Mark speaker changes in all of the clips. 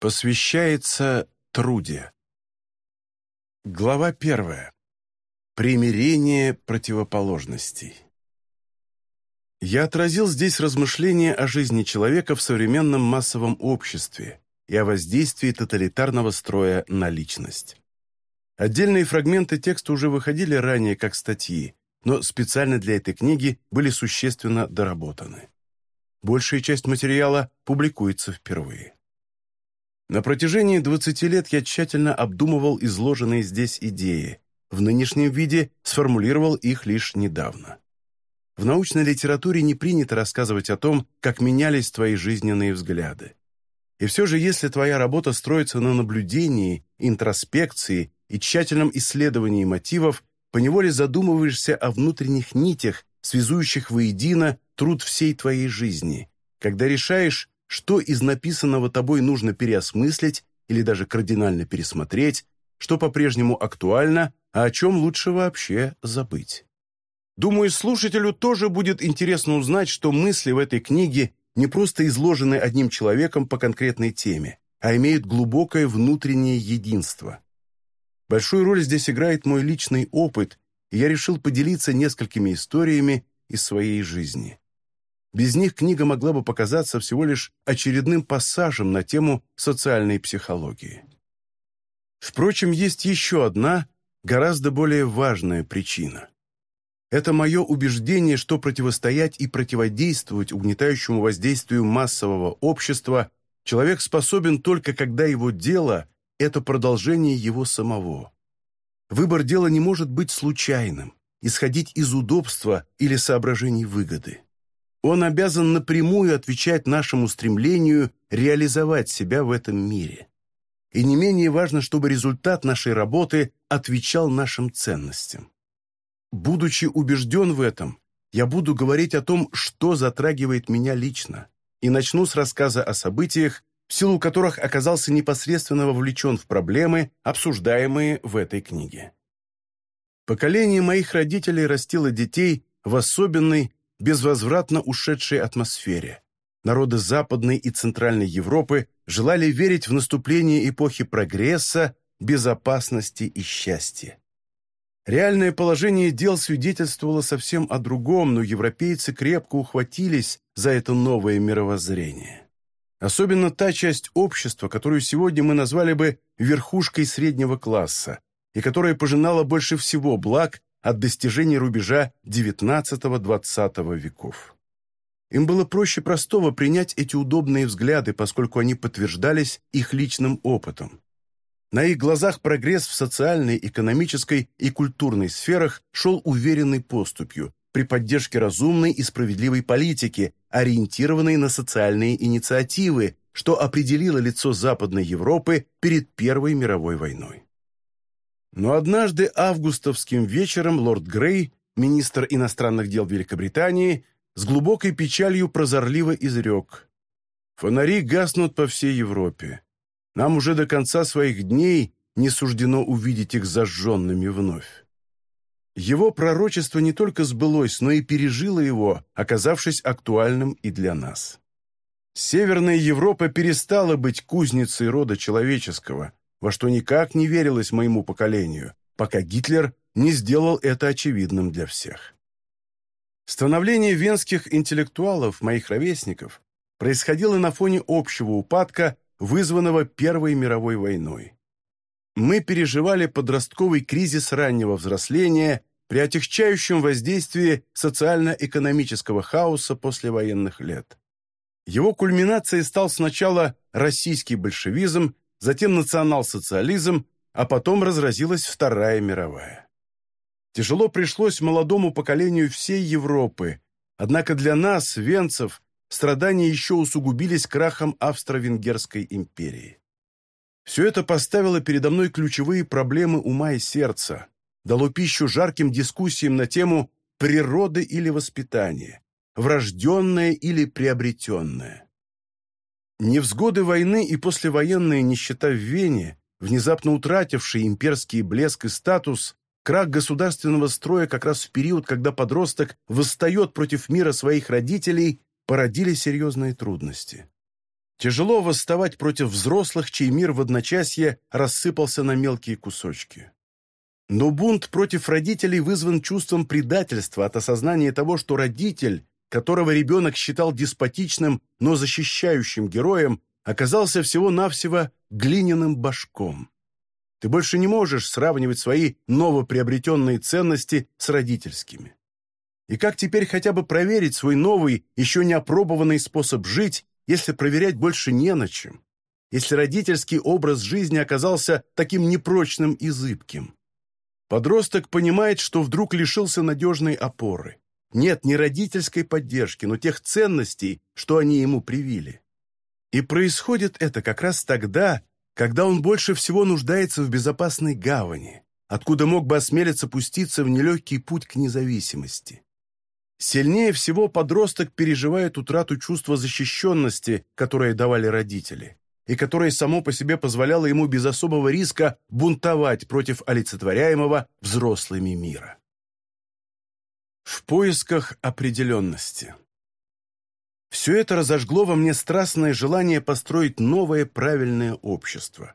Speaker 1: Посвящается Труде. Глава первая. Примирение противоположностей. Я отразил здесь размышления о жизни человека в современном массовом обществе и о воздействии тоталитарного строя на личность. Отдельные фрагменты текста уже выходили ранее как статьи, но специально для этой книги были существенно доработаны. Большая часть материала публикуется впервые. На протяжении 20 лет я тщательно обдумывал изложенные здесь идеи, в нынешнем виде сформулировал их лишь недавно. В научной литературе не принято рассказывать о том, как менялись твои жизненные взгляды. И все же, если твоя работа строится на наблюдении, интроспекции и тщательном исследовании мотивов, поневоле задумываешься о внутренних нитях, связующих воедино труд всей твоей жизни, когда решаешь, что из написанного тобой нужно переосмыслить или даже кардинально пересмотреть, что по-прежнему актуально, а о чем лучше вообще забыть. Думаю, слушателю тоже будет интересно узнать, что мысли в этой книге не просто изложены одним человеком по конкретной теме, а имеют глубокое внутреннее единство. Большую роль здесь играет мой личный опыт, и я решил поделиться несколькими историями из своей жизни. Без них книга могла бы показаться всего лишь очередным пассажем на тему социальной психологии. Впрочем, есть еще одна, гораздо более важная причина. Это мое убеждение, что противостоять и противодействовать угнетающему воздействию массового общества человек способен только когда его дело – это продолжение его самого. Выбор дела не может быть случайным, исходить из удобства или соображений выгоды. Он обязан напрямую отвечать нашему стремлению реализовать себя в этом мире. И не менее важно, чтобы результат нашей работы отвечал нашим ценностям. Будучи убежден в этом, я буду говорить о том, что затрагивает меня лично, и начну с рассказа о событиях, в силу которых оказался непосредственно вовлечен в проблемы, обсуждаемые в этой книге. Поколение моих родителей растило детей в особенной, безвозвратно ушедшей атмосфере. Народы Западной и Центральной Европы желали верить в наступление эпохи прогресса, безопасности и счастья. Реальное положение дел свидетельствовало совсем о другом, но европейцы крепко ухватились за это новое мировоззрение. Особенно та часть общества, которую сегодня мы назвали бы верхушкой среднего класса, и которая пожинала больше всего благ от достижений рубежа XIX-XX веков. Им было проще простого принять эти удобные взгляды, поскольку они подтверждались их личным опытом. На их глазах прогресс в социальной, экономической и культурной сферах шел уверенной поступью при поддержке разумной и справедливой политики, ориентированной на социальные инициативы, что определило лицо Западной Европы перед Первой мировой войной. Но однажды августовским вечером лорд Грей, министр иностранных дел Великобритании, с глубокой печалью прозорливо изрек «Фонари гаснут по всей Европе. Нам уже до конца своих дней не суждено увидеть их зажженными вновь. Его пророчество не только сбылось, но и пережило его, оказавшись актуальным и для нас. Северная Европа перестала быть кузницей рода человеческого, во что никак не верилось моему поколению, пока Гитлер не сделал это очевидным для всех. Становление венских интеллектуалов, моих ровесников, происходило на фоне общего упадка вызванного Первой мировой войной. Мы переживали подростковый кризис раннего взросления при отягчающем воздействии социально-экономического хаоса послевоенных лет. Его кульминацией стал сначала российский большевизм, затем национал-социализм, а потом разразилась Вторая мировая. Тяжело пришлось молодому поколению всей Европы, однако для нас, венцев, страдания еще усугубились крахом Австро-Венгерской империи. Все это поставило передо мной ключевые проблемы ума и сердца, дало пищу жарким дискуссиям на тему природы или воспитания, врожденное или приобретенное. Невзгоды войны и послевоенная нищета в Вене, внезапно утратившие имперский блеск и статус, крах государственного строя как раз в период, когда подросток восстает против мира своих родителей, породили серьезные трудности. Тяжело восставать против взрослых, чей мир в одночасье рассыпался на мелкие кусочки. Но бунт против родителей вызван чувством предательства от осознания того, что родитель, которого ребенок считал деспотичным, но защищающим героем, оказался всего-навсего глиняным башком. Ты больше не можешь сравнивать свои новоприобретенные ценности с родительскими. И как теперь хотя бы проверить свой новый, еще не опробованный способ жить, если проверять больше не на чем? Если родительский образ жизни оказался таким непрочным и зыбким? Подросток понимает, что вдруг лишился надежной опоры. Нет не родительской поддержки, но тех ценностей, что они ему привили. И происходит это как раз тогда, когда он больше всего нуждается в безопасной гавани, откуда мог бы осмелиться пуститься в нелегкий путь к независимости. Сильнее всего подросток переживает утрату чувства защищенности, которое давали родители, и которое само по себе позволяло ему без особого риска бунтовать против олицетворяемого взрослыми мира. В поисках определенности все это разожгло во мне страстное желание построить новое правильное общество.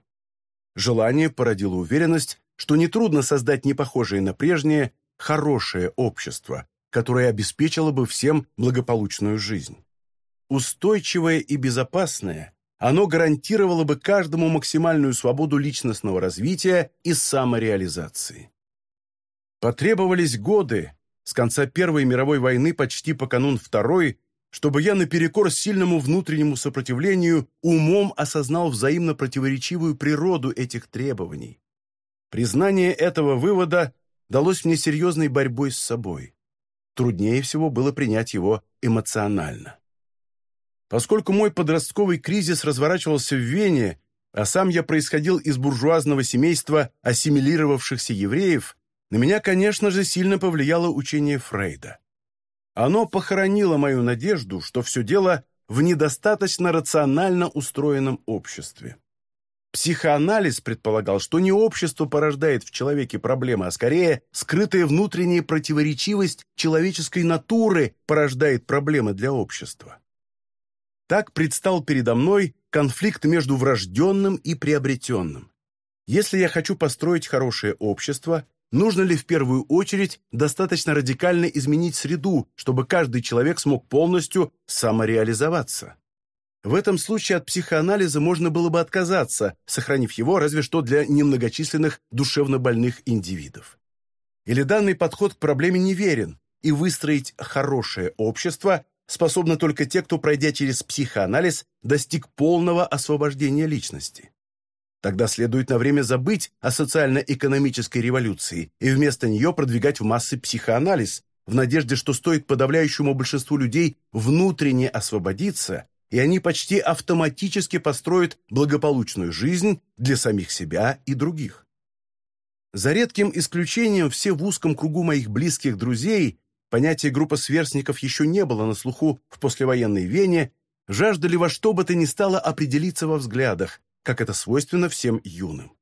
Speaker 1: Желание породило уверенность, что нетрудно создать непохожее на прежнее хорошее общество, которое обеспечило бы всем благополучную жизнь. Устойчивое и безопасное, оно гарантировало бы каждому максимальную свободу личностного развития и самореализации. Потребовались годы, с конца Первой мировой войны почти по канун Второй, чтобы я наперекор сильному внутреннему сопротивлению умом осознал взаимно противоречивую природу этих требований. Признание этого вывода далось мне серьезной борьбой с собой. Труднее всего было принять его эмоционально. Поскольку мой подростковый кризис разворачивался в Вене, а сам я происходил из буржуазного семейства ассимилировавшихся евреев, на меня, конечно же, сильно повлияло учение Фрейда. Оно похоронило мою надежду, что все дело в недостаточно рационально устроенном обществе. Психоанализ предполагал, что не общество порождает в человеке проблемы, а скорее скрытая внутренняя противоречивость человеческой натуры порождает проблемы для общества. Так предстал передо мной конфликт между врожденным и приобретенным. Если я хочу построить хорошее общество, Нужно ли в первую очередь достаточно радикально изменить среду, чтобы каждый человек смог полностью самореализоваться? В этом случае от психоанализа можно было бы отказаться, сохранив его разве что для немногочисленных душевно больных индивидов. Или данный подход к проблеме неверен, и выстроить хорошее общество способны только те, кто, пройдя через психоанализ, достиг полного освобождения личности. Тогда следует на время забыть о социально-экономической революции и вместо нее продвигать в массы психоанализ, в надежде, что стоит подавляющему большинству людей внутренне освободиться, и они почти автоматически построят благополучную жизнь для самих себя и других. За редким исключением все в узком кругу моих близких друзей, понятие группа сверстников еще не было на слуху в послевоенной Вене, жаждали во что бы то ни стало определиться во взглядах, как это свойственно всем юным.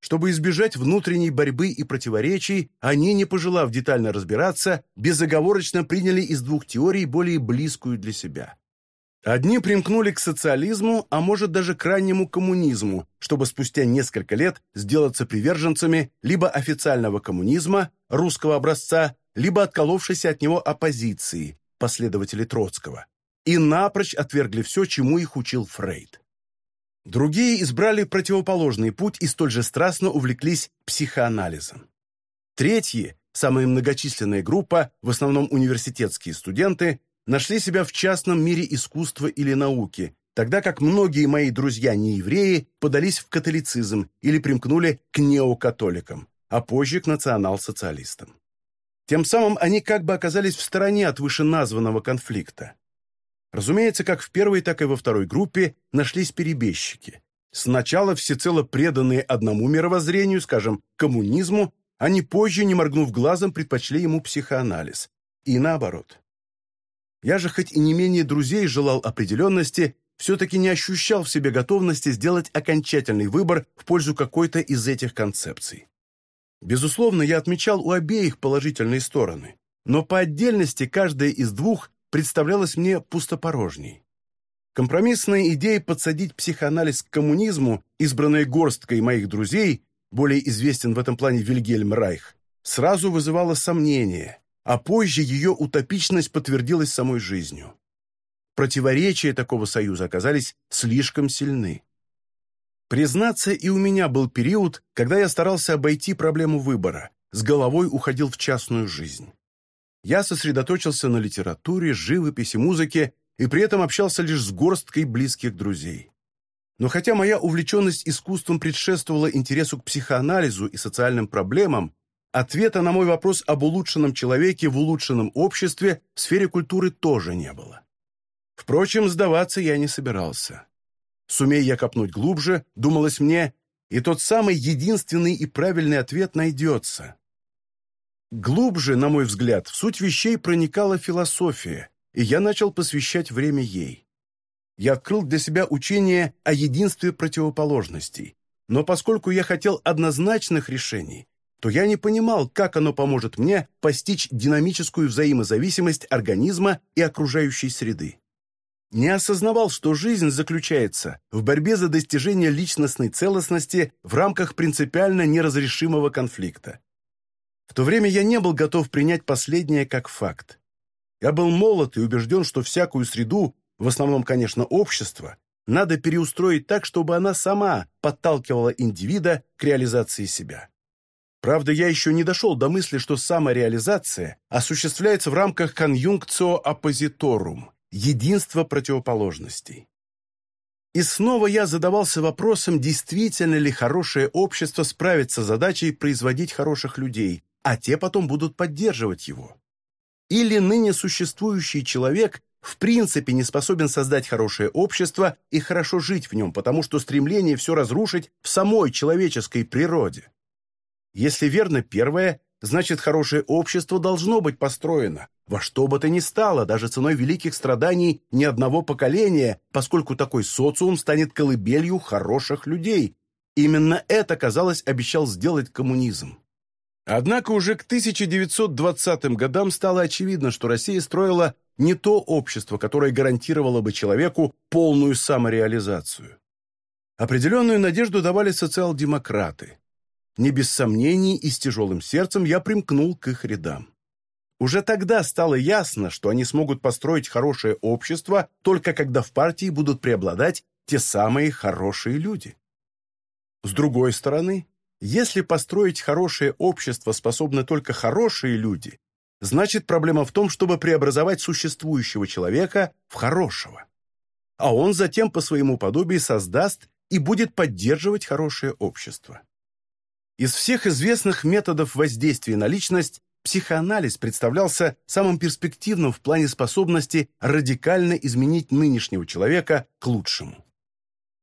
Speaker 1: Чтобы избежать внутренней борьбы и противоречий, они, не пожелав детально разбираться, безоговорочно приняли из двух теорий более близкую для себя. Одни примкнули к социализму, а может даже к раннему коммунизму, чтобы спустя несколько лет сделаться приверженцами либо официального коммунизма, русского образца, либо отколовшейся от него оппозиции, последователи Троцкого, и напрочь отвергли все, чему их учил Фрейд. Другие избрали противоположный путь и столь же страстно увлеклись психоанализом. Третьи, самая многочисленная группа, в основном университетские студенты, нашли себя в частном мире искусства или науки, тогда как многие мои друзья-неевреи подались в католицизм или примкнули к неокатоликам, а позже к национал-социалистам. Тем самым они как бы оказались в стороне от вышеназванного конфликта. Разумеется, как в первой, так и во второй группе нашлись перебежчики. Сначала всецело преданные одному мировоззрению, скажем, коммунизму, они позже, не моргнув глазом, предпочли ему психоанализ. И наоборот. Я же хоть и не менее друзей желал определенности, все-таки не ощущал в себе готовности сделать окончательный выбор в пользу какой-то из этих концепций. Безусловно, я отмечал у обеих положительные стороны, но по отдельности каждая из двух представлялась мне пустопорожней. компромиссная идея подсадить психоанализ к коммунизму, избранная горсткой моих друзей, более известен в этом плане Вильгельм Райх, сразу вызывала сомнения, а позже ее утопичность подтвердилась самой жизнью. Противоречия такого союза оказались слишком сильны. Признаться, и у меня был период, когда я старался обойти проблему выбора, с головой уходил в частную жизнь. Я сосредоточился на литературе, живописи, музыке и при этом общался лишь с горсткой близких друзей. Но хотя моя увлеченность искусством предшествовала интересу к психоанализу и социальным проблемам, ответа на мой вопрос об улучшенном человеке в улучшенном обществе в сфере культуры тоже не было. Впрочем, сдаваться я не собирался. Сумей я копнуть глубже, думалось мне, и тот самый единственный и правильный ответ найдется. Глубже, на мой взгляд, в суть вещей проникала философия, и я начал посвящать время ей. Я открыл для себя учение о единстве противоположностей, но поскольку я хотел однозначных решений, то я не понимал, как оно поможет мне постичь динамическую взаимозависимость организма и окружающей среды. Не осознавал, что жизнь заключается в борьбе за достижение личностной целостности в рамках принципиально неразрешимого конфликта. В то время я не был готов принять последнее как факт. Я был молод и убежден, что всякую среду, в основном, конечно, общество, надо переустроить так, чтобы она сама подталкивала индивида к реализации себя. Правда, я еще не дошел до мысли, что самореализация осуществляется в рамках конъюнкцио оппозиторум – единства противоположностей. И снова я задавался вопросом, действительно ли хорошее общество справится с задачей производить хороших людей, а те потом будут поддерживать его. Или ныне существующий человек в принципе не способен создать хорошее общество и хорошо жить в нем, потому что стремление все разрушить в самой человеческой природе. Если верно первое, значит хорошее общество должно быть построено, во что бы то ни стало, даже ценой великих страданий ни одного поколения, поскольку такой социум станет колыбелью хороших людей. Именно это, казалось, обещал сделать коммунизм. Однако уже к 1920 годам стало очевидно, что Россия строила не то общество, которое гарантировало бы человеку полную самореализацию. Определенную надежду давали социал-демократы. Не без сомнений и с тяжелым сердцем я примкнул к их рядам. Уже тогда стало ясно, что они смогут построить хорошее общество только когда в партии будут преобладать те самые хорошие люди. С другой стороны, если построить хорошее общество способны только хорошие люди, значит проблема в том, чтобы преобразовать существующего человека в хорошего. А он затем по своему подобию создаст и будет поддерживать хорошее общество. Из всех известных методов воздействия на личность психоанализ представлялся самым перспективным в плане способности радикально изменить нынешнего человека к лучшему.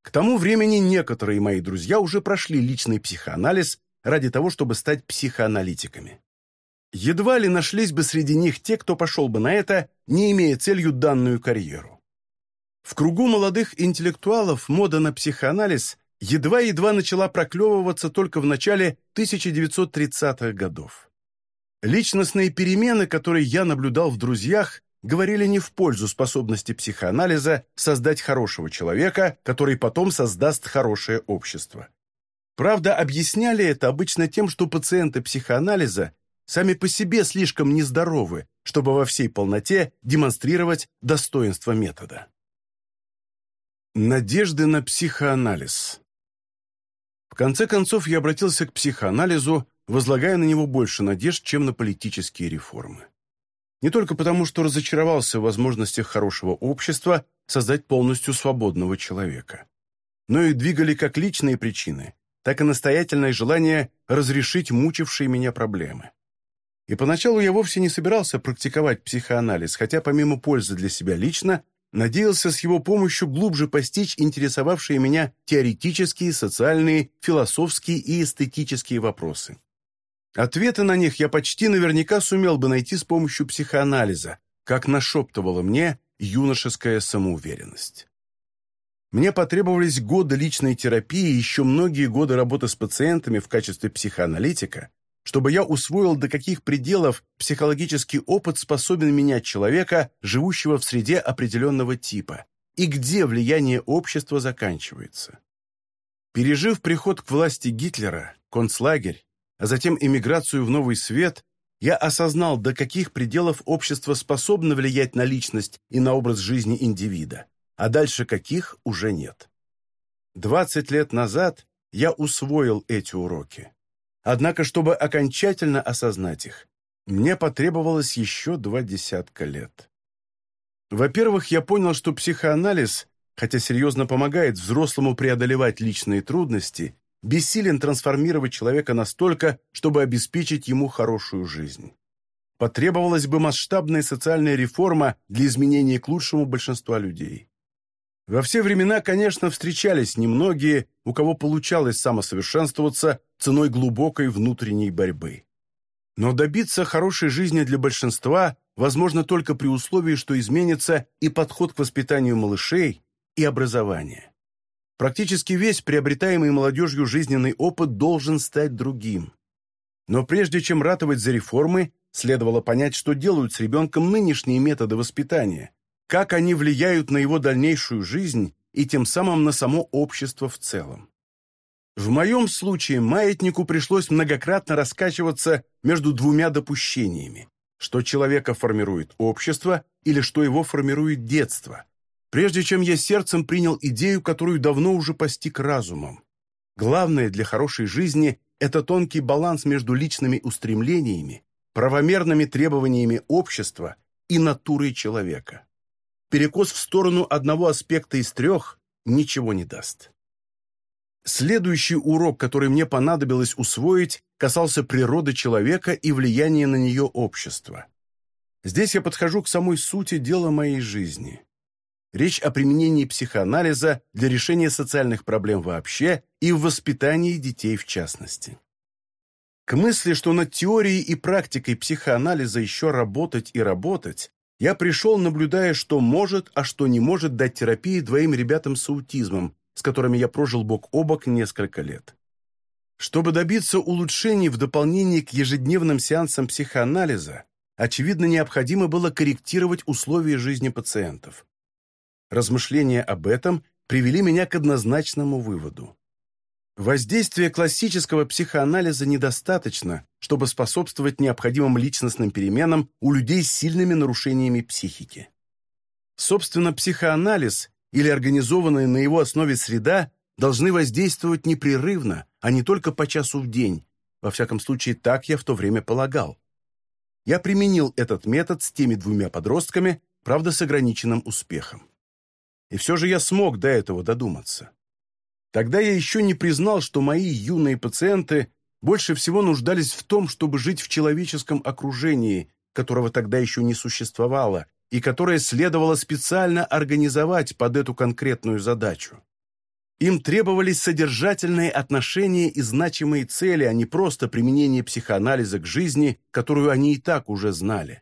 Speaker 1: К тому времени некоторые мои друзья уже прошли личный психоанализ ради того, чтобы стать психоаналитиками. Едва ли нашлись бы среди них те, кто пошел бы на это, не имея целью данную карьеру. В кругу молодых интеллектуалов мода на психоанализ едва-едва начала проклевываться только в начале 1930-х годов. Личностные перемены, которые я наблюдал в друзьях, говорили не в пользу способности психоанализа создать хорошего человека, который потом создаст хорошее общество. Правда, объясняли это обычно тем, что пациенты психоанализа сами по себе слишком нездоровы, чтобы во всей полноте демонстрировать достоинство метода. Надежды на психоанализ В конце концов, я обратился к психоанализу, возлагая на него больше надежд, чем на политические реформы. Не только потому, что разочаровался в возможностях хорошего общества создать полностью свободного человека, но и двигали как личные причины, так и настоятельное желание разрешить мучившие меня проблемы. И поначалу я вовсе не собирался практиковать психоанализ, хотя помимо пользы для себя лично, надеялся с его помощью глубже постичь интересовавшие меня теоретические, социальные, философские и эстетические вопросы. Ответы на них я почти наверняка сумел бы найти с помощью психоанализа, как нашептывала мне юношеская самоуверенность. Мне потребовались годы личной терапии и еще многие годы работы с пациентами в качестве психоаналитика, чтобы я усвоил, до каких пределов психологический опыт способен менять человека, живущего в среде определенного типа, и где влияние общества заканчивается. Пережив приход к власти Гитлера, концлагерь, а затем эмиграцию в Новый Свет, я осознал, до каких пределов общество способно влиять на личность и на образ жизни индивида, а дальше каких уже нет. 20 лет назад я усвоил эти уроки. Однако, чтобы окончательно осознать их, мне потребовалось еще два десятка лет. Во-первых, я понял, что психоанализ, хотя серьезно помогает взрослому преодолевать личные трудности, бессилен трансформировать человека настолько, чтобы обеспечить ему хорошую жизнь. Потребовалась бы масштабная социальная реформа для изменения к лучшему большинства людей. Во все времена, конечно, встречались немногие, у кого получалось самосовершенствоваться ценой глубокой внутренней борьбы. Но добиться хорошей жизни для большинства возможно только при условии, что изменится и подход к воспитанию малышей, и образование. Практически весь приобретаемый молодежью жизненный опыт должен стать другим. Но прежде чем ратовать за реформы, следовало понять, что делают с ребенком нынешние методы воспитания, как они влияют на его дальнейшую жизнь и тем самым на само общество в целом. В моем случае маятнику пришлось многократно раскачиваться между двумя допущениями, что человека формирует общество или что его формирует детство, прежде чем я сердцем принял идею, которую давно уже постиг разумом. Главное для хорошей жизни – это тонкий баланс между личными устремлениями, правомерными требованиями общества и натурой человека. Перекос в сторону одного аспекта из трех ничего не даст. Следующий урок, который мне понадобилось усвоить, касался природы человека и влияния на нее общества. Здесь я подхожу к самой сути дела моей жизни. Речь о применении психоанализа для решения социальных проблем вообще и в воспитании детей в частности. К мысли, что над теорией и практикой психоанализа еще работать и работать, я пришел, наблюдая, что может, а что не может дать терапии двоим ребятам с аутизмом, с которыми я прожил бок о бок несколько лет. Чтобы добиться улучшений в дополнение к ежедневным сеансам психоанализа, очевидно, необходимо было корректировать условия жизни пациентов. Размышления об этом привели меня к однозначному выводу. Воздействие классического психоанализа недостаточно, чтобы способствовать необходимым личностным переменам у людей с сильными нарушениями психики. Собственно, психоанализ или организованная на его основе среда должны воздействовать непрерывно, а не только по часу в день. Во всяком случае, так я в то время полагал. Я применил этот метод с теми двумя подростками, правда, с ограниченным успехом. И все же я смог до этого додуматься. Тогда я еще не признал, что мои юные пациенты больше всего нуждались в том, чтобы жить в человеческом окружении, которого тогда еще не существовало, и которое следовало специально организовать под эту конкретную задачу. Им требовались содержательные отношения и значимые цели, а не просто применение психоанализа к жизни, которую они и так уже знали.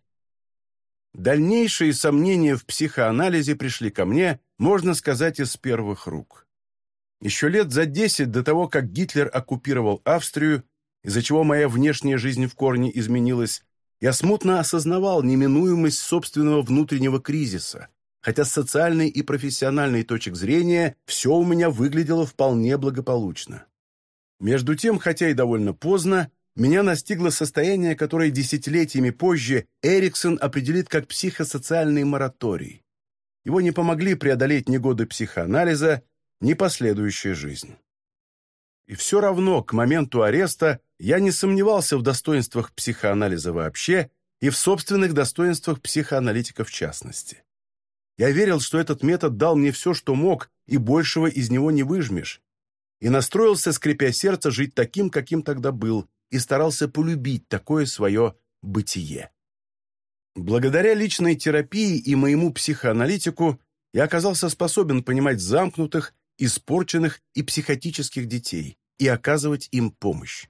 Speaker 1: Дальнейшие сомнения в психоанализе пришли ко мне, можно сказать, из первых рук. Еще лет за десять до того, как Гитлер оккупировал Австрию, из-за чего моя внешняя жизнь в корне изменилась, я смутно осознавал неминуемость собственного внутреннего кризиса, хотя с социальной и профессиональной точек зрения все у меня выглядело вполне благополучно. Между тем, хотя и довольно поздно, меня настигло состояние, которое десятилетиями позже Эриксон определит как психосоциальный мораторий. Его не помогли преодолеть ни годы психоанализа, ни последующая жизнь. И все равно к моменту ареста я не сомневался в достоинствах психоанализа вообще и в собственных достоинствах психоаналитика в частности. Я верил, что этот метод дал мне все, что мог, и большего из него не выжмешь. И настроился, скрипя сердце, жить таким, каким тогда был, и старался полюбить такое свое бытие. Благодаря личной терапии и моему психоаналитику я оказался способен понимать замкнутых, испорченных и психотических детей и оказывать им помощь.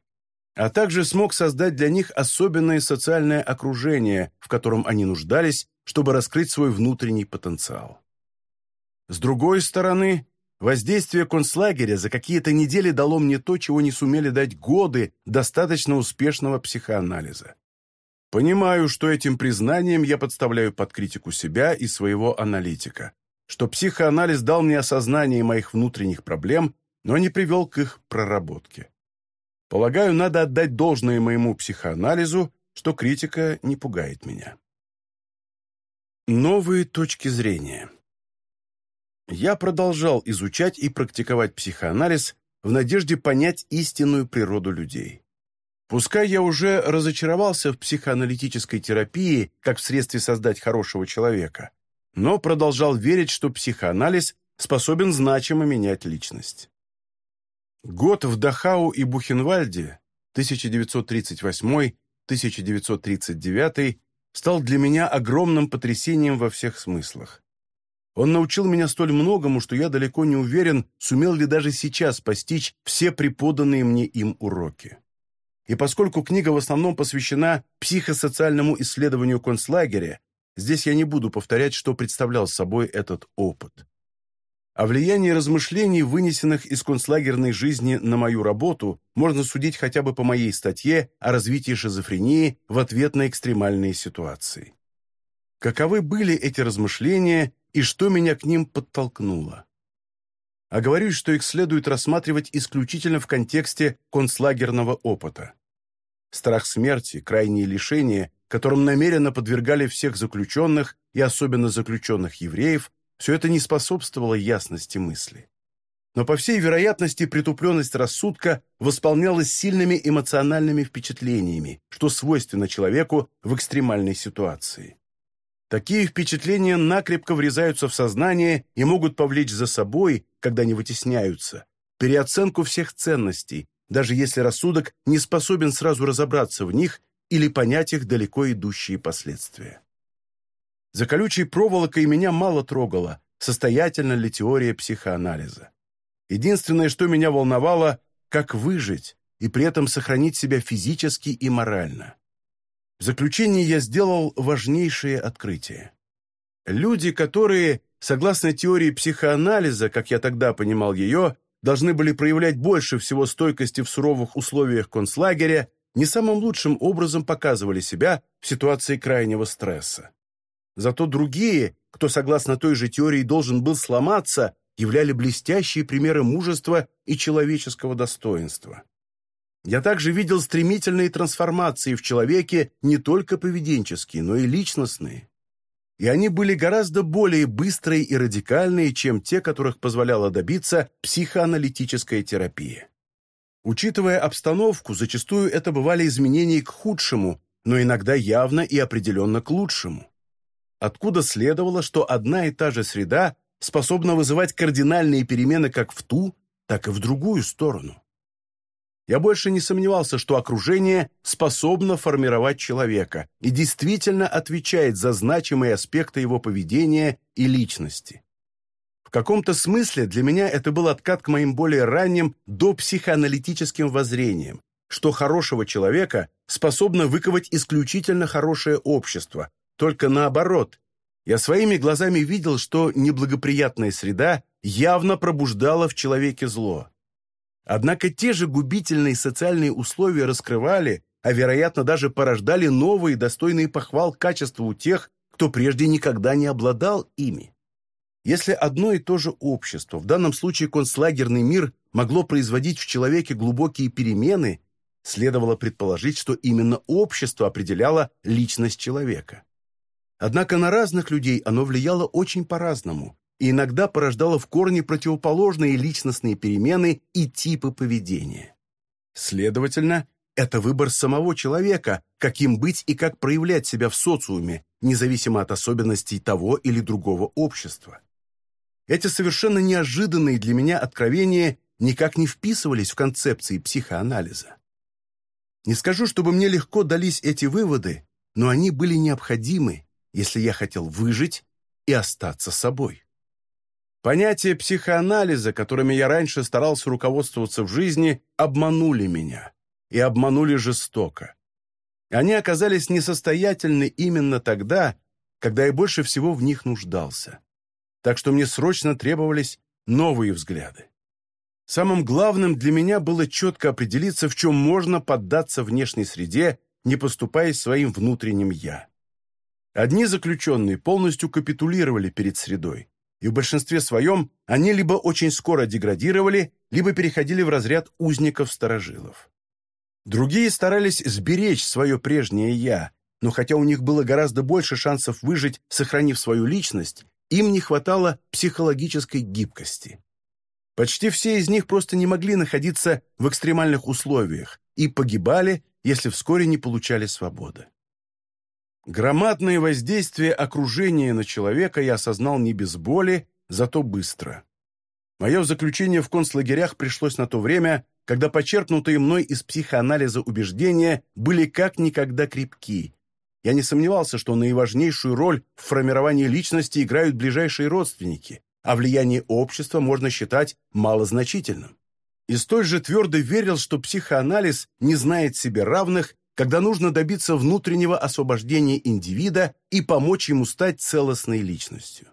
Speaker 1: А также смог создать для них особенное социальное окружение, в котором они нуждались, чтобы раскрыть свой внутренний потенциал. С другой стороны, Воздействие концлагеря за какие-то недели дало мне то, чего не сумели дать годы достаточно успешного психоанализа. Понимаю, что этим признанием я подставляю под критику себя и своего аналитика. что психоанализ дал мне осознание моих внутренних проблем, но не привел к их проработке. Полагаю, надо отдать должное моему психоанализу, что критика не пугает меня. Новые точки зрения. Я продолжал изучать и практиковать психоанализ в надежде понять истинную природу людей. Пускай я уже разочаровался в психоаналитической терапии как в средстве создать хорошего человека, но продолжал верить, что психоанализ способен значимо менять личность. Год в Дахау и Бухенвальде, 1938-1939, стал для меня огромным потрясением во всех смыслах. Он научил меня столь многому, что я далеко не уверен, сумел ли даже сейчас постичь все преподанные мне им уроки. И поскольку книга в основном посвящена психосоциальному исследованию концлагеря, здесь я не буду повторять, что представлял собой этот опыт. О влиянии размышлений, вынесенных из концлагерной жизни на мою работу, можно судить хотя бы по моей статье о развитии шизофрении в ответ на экстремальные ситуации. Каковы были эти размышления и что меня к ним подтолкнуло? Оговорюсь, что их следует рассматривать исключительно в контексте концлагерного опыта. Страх смерти, крайние лишения, которым намеренно подвергали всех заключенных и особенно заключенных евреев, все это не способствовало ясности мысли. Но, по всей вероятности, притупленность рассудка восполнялась сильными эмоциональными впечатлениями, что свойственно человеку в экстремальной ситуации. Такие впечатления накрепко врезаются в сознание и могут повлечь за собой, когда они вытесняются, переоценку всех ценностей, даже если рассудок не способен сразу разобраться в них или понять их далеко идущие последствия. За колючей проволокой меня мало трогало, состоятельна ли теория психоанализа. Единственное, что меня волновало, как выжить и при этом сохранить себя физически и морально. В заключение я сделал важнейшее открытие. Люди, которые, согласно теории психоанализа, как я тогда понимал ее, должны были проявлять больше всего стойкости в суровых условиях концлагеря, не самым лучшим образом показывали себя в ситуации крайнего стресса. Зато другие, кто, согласно той же теории, должен был сломаться, являли блестящие примеры мужества и человеческого достоинства. Я также видел стремительные трансформации в человеке не только поведенческие, но и личностные. И они были гораздо более быстрые и радикальные, чем те, которых позволяла добиться психоаналитическая терапия. Учитывая обстановку, зачастую это бывали изменения к худшему, но иногда явно и определенно к лучшему откуда следовало, что одна и та же среда способна вызывать кардинальные перемены как в ту, так и в другую сторону. Я больше не сомневался, что окружение способно формировать человека и действительно отвечает за значимые аспекты его поведения и личности. В каком-то смысле для меня это был откат к моим более ранним допсихоаналитическим воззрениям, что хорошего человека способно выковать исключительно хорошее общество, только наоборот, я своими глазами видел, что неблагоприятная среда явно пробуждала в человеке зло. Однако те же губительные социальные условия раскрывали, а вероятно даже порождали новые, достойные похвал качества у тех, кто прежде никогда не обладал ими. Если одно и то же общество, в данном случае концлагерный мир, могло производить в человеке глубокие перемены, следовало предположить, что именно общество определяло личность человека. Однако на разных людей оно влияло очень по-разному и иногда порождало в корне противоположные личностные перемены и типы поведения. Следовательно, это выбор самого человека, каким быть и как проявлять себя в социуме, независимо от особенностей того или другого общества. Эти совершенно неожиданные для меня откровения никак не вписывались в концепции психоанализа. Не скажу, чтобы мне легко дались эти выводы, но они были необходимы если я хотел выжить и остаться собой. Понятия психоанализа, которыми я раньше старался руководствоваться в жизни, обманули меня. И обманули жестоко. Они оказались несостоятельны именно тогда, когда я больше всего в них нуждался. Так что мне срочно требовались новые взгляды. Самым главным для меня было четко определиться, в чем можно поддаться внешней среде, не поступая своим внутренним «я». Одни заключенные полностью капитулировали перед средой, и в большинстве своем они либо очень скоро деградировали, либо переходили в разряд узников-старожилов. Другие старались сберечь свое прежнее «я», но хотя у них было гораздо больше шансов выжить, сохранив свою личность, им не хватало психологической гибкости. Почти все из них просто не могли находиться в экстремальных условиях и погибали, если вскоре не получали свободы. Громадное воздействие окружения на человека я осознал не без боли, зато быстро. Мое заключение в концлагерях пришлось на то время, когда почерпнутые мной из психоанализа убеждения были как никогда крепки. Я не сомневался, что наиважнейшую роль в формировании личности играют ближайшие родственники, а влияние общества можно считать малозначительным. И столь же твердо верил, что психоанализ не знает себе равных когда нужно добиться внутреннего освобождения индивида и помочь ему стать целостной личностью.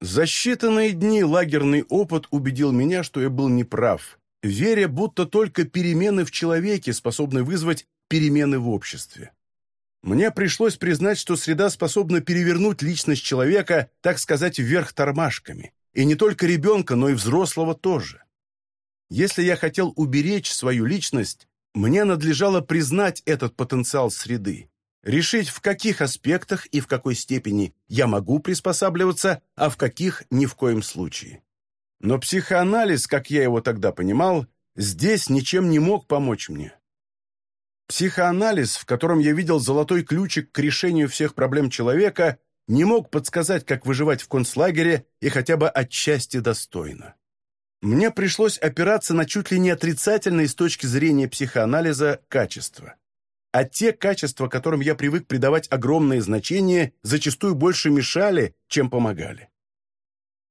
Speaker 1: За считанные дни лагерный опыт убедил меня, что я был неправ, веря, будто только перемены в человеке способны вызвать перемены в обществе. Мне пришлось признать, что среда способна перевернуть личность человека, так сказать, вверх тормашками. И не только ребенка, но и взрослого тоже. Если я хотел уберечь свою личность, мне надлежало признать этот потенциал среды, решить, в каких аспектах и в какой степени я могу приспосабливаться, а в каких ни в коем случае. Но психоанализ, как я его тогда понимал, здесь ничем не мог помочь мне. Психоанализ, в котором я видел золотой ключик к решению всех проблем человека, не мог подсказать, как выживать в концлагере и хотя бы отчасти достойно мне пришлось опираться на чуть ли не отрицательные с точки зрения психоанализа качества. А те качества, которым я привык придавать огромное значение, зачастую больше мешали, чем помогали.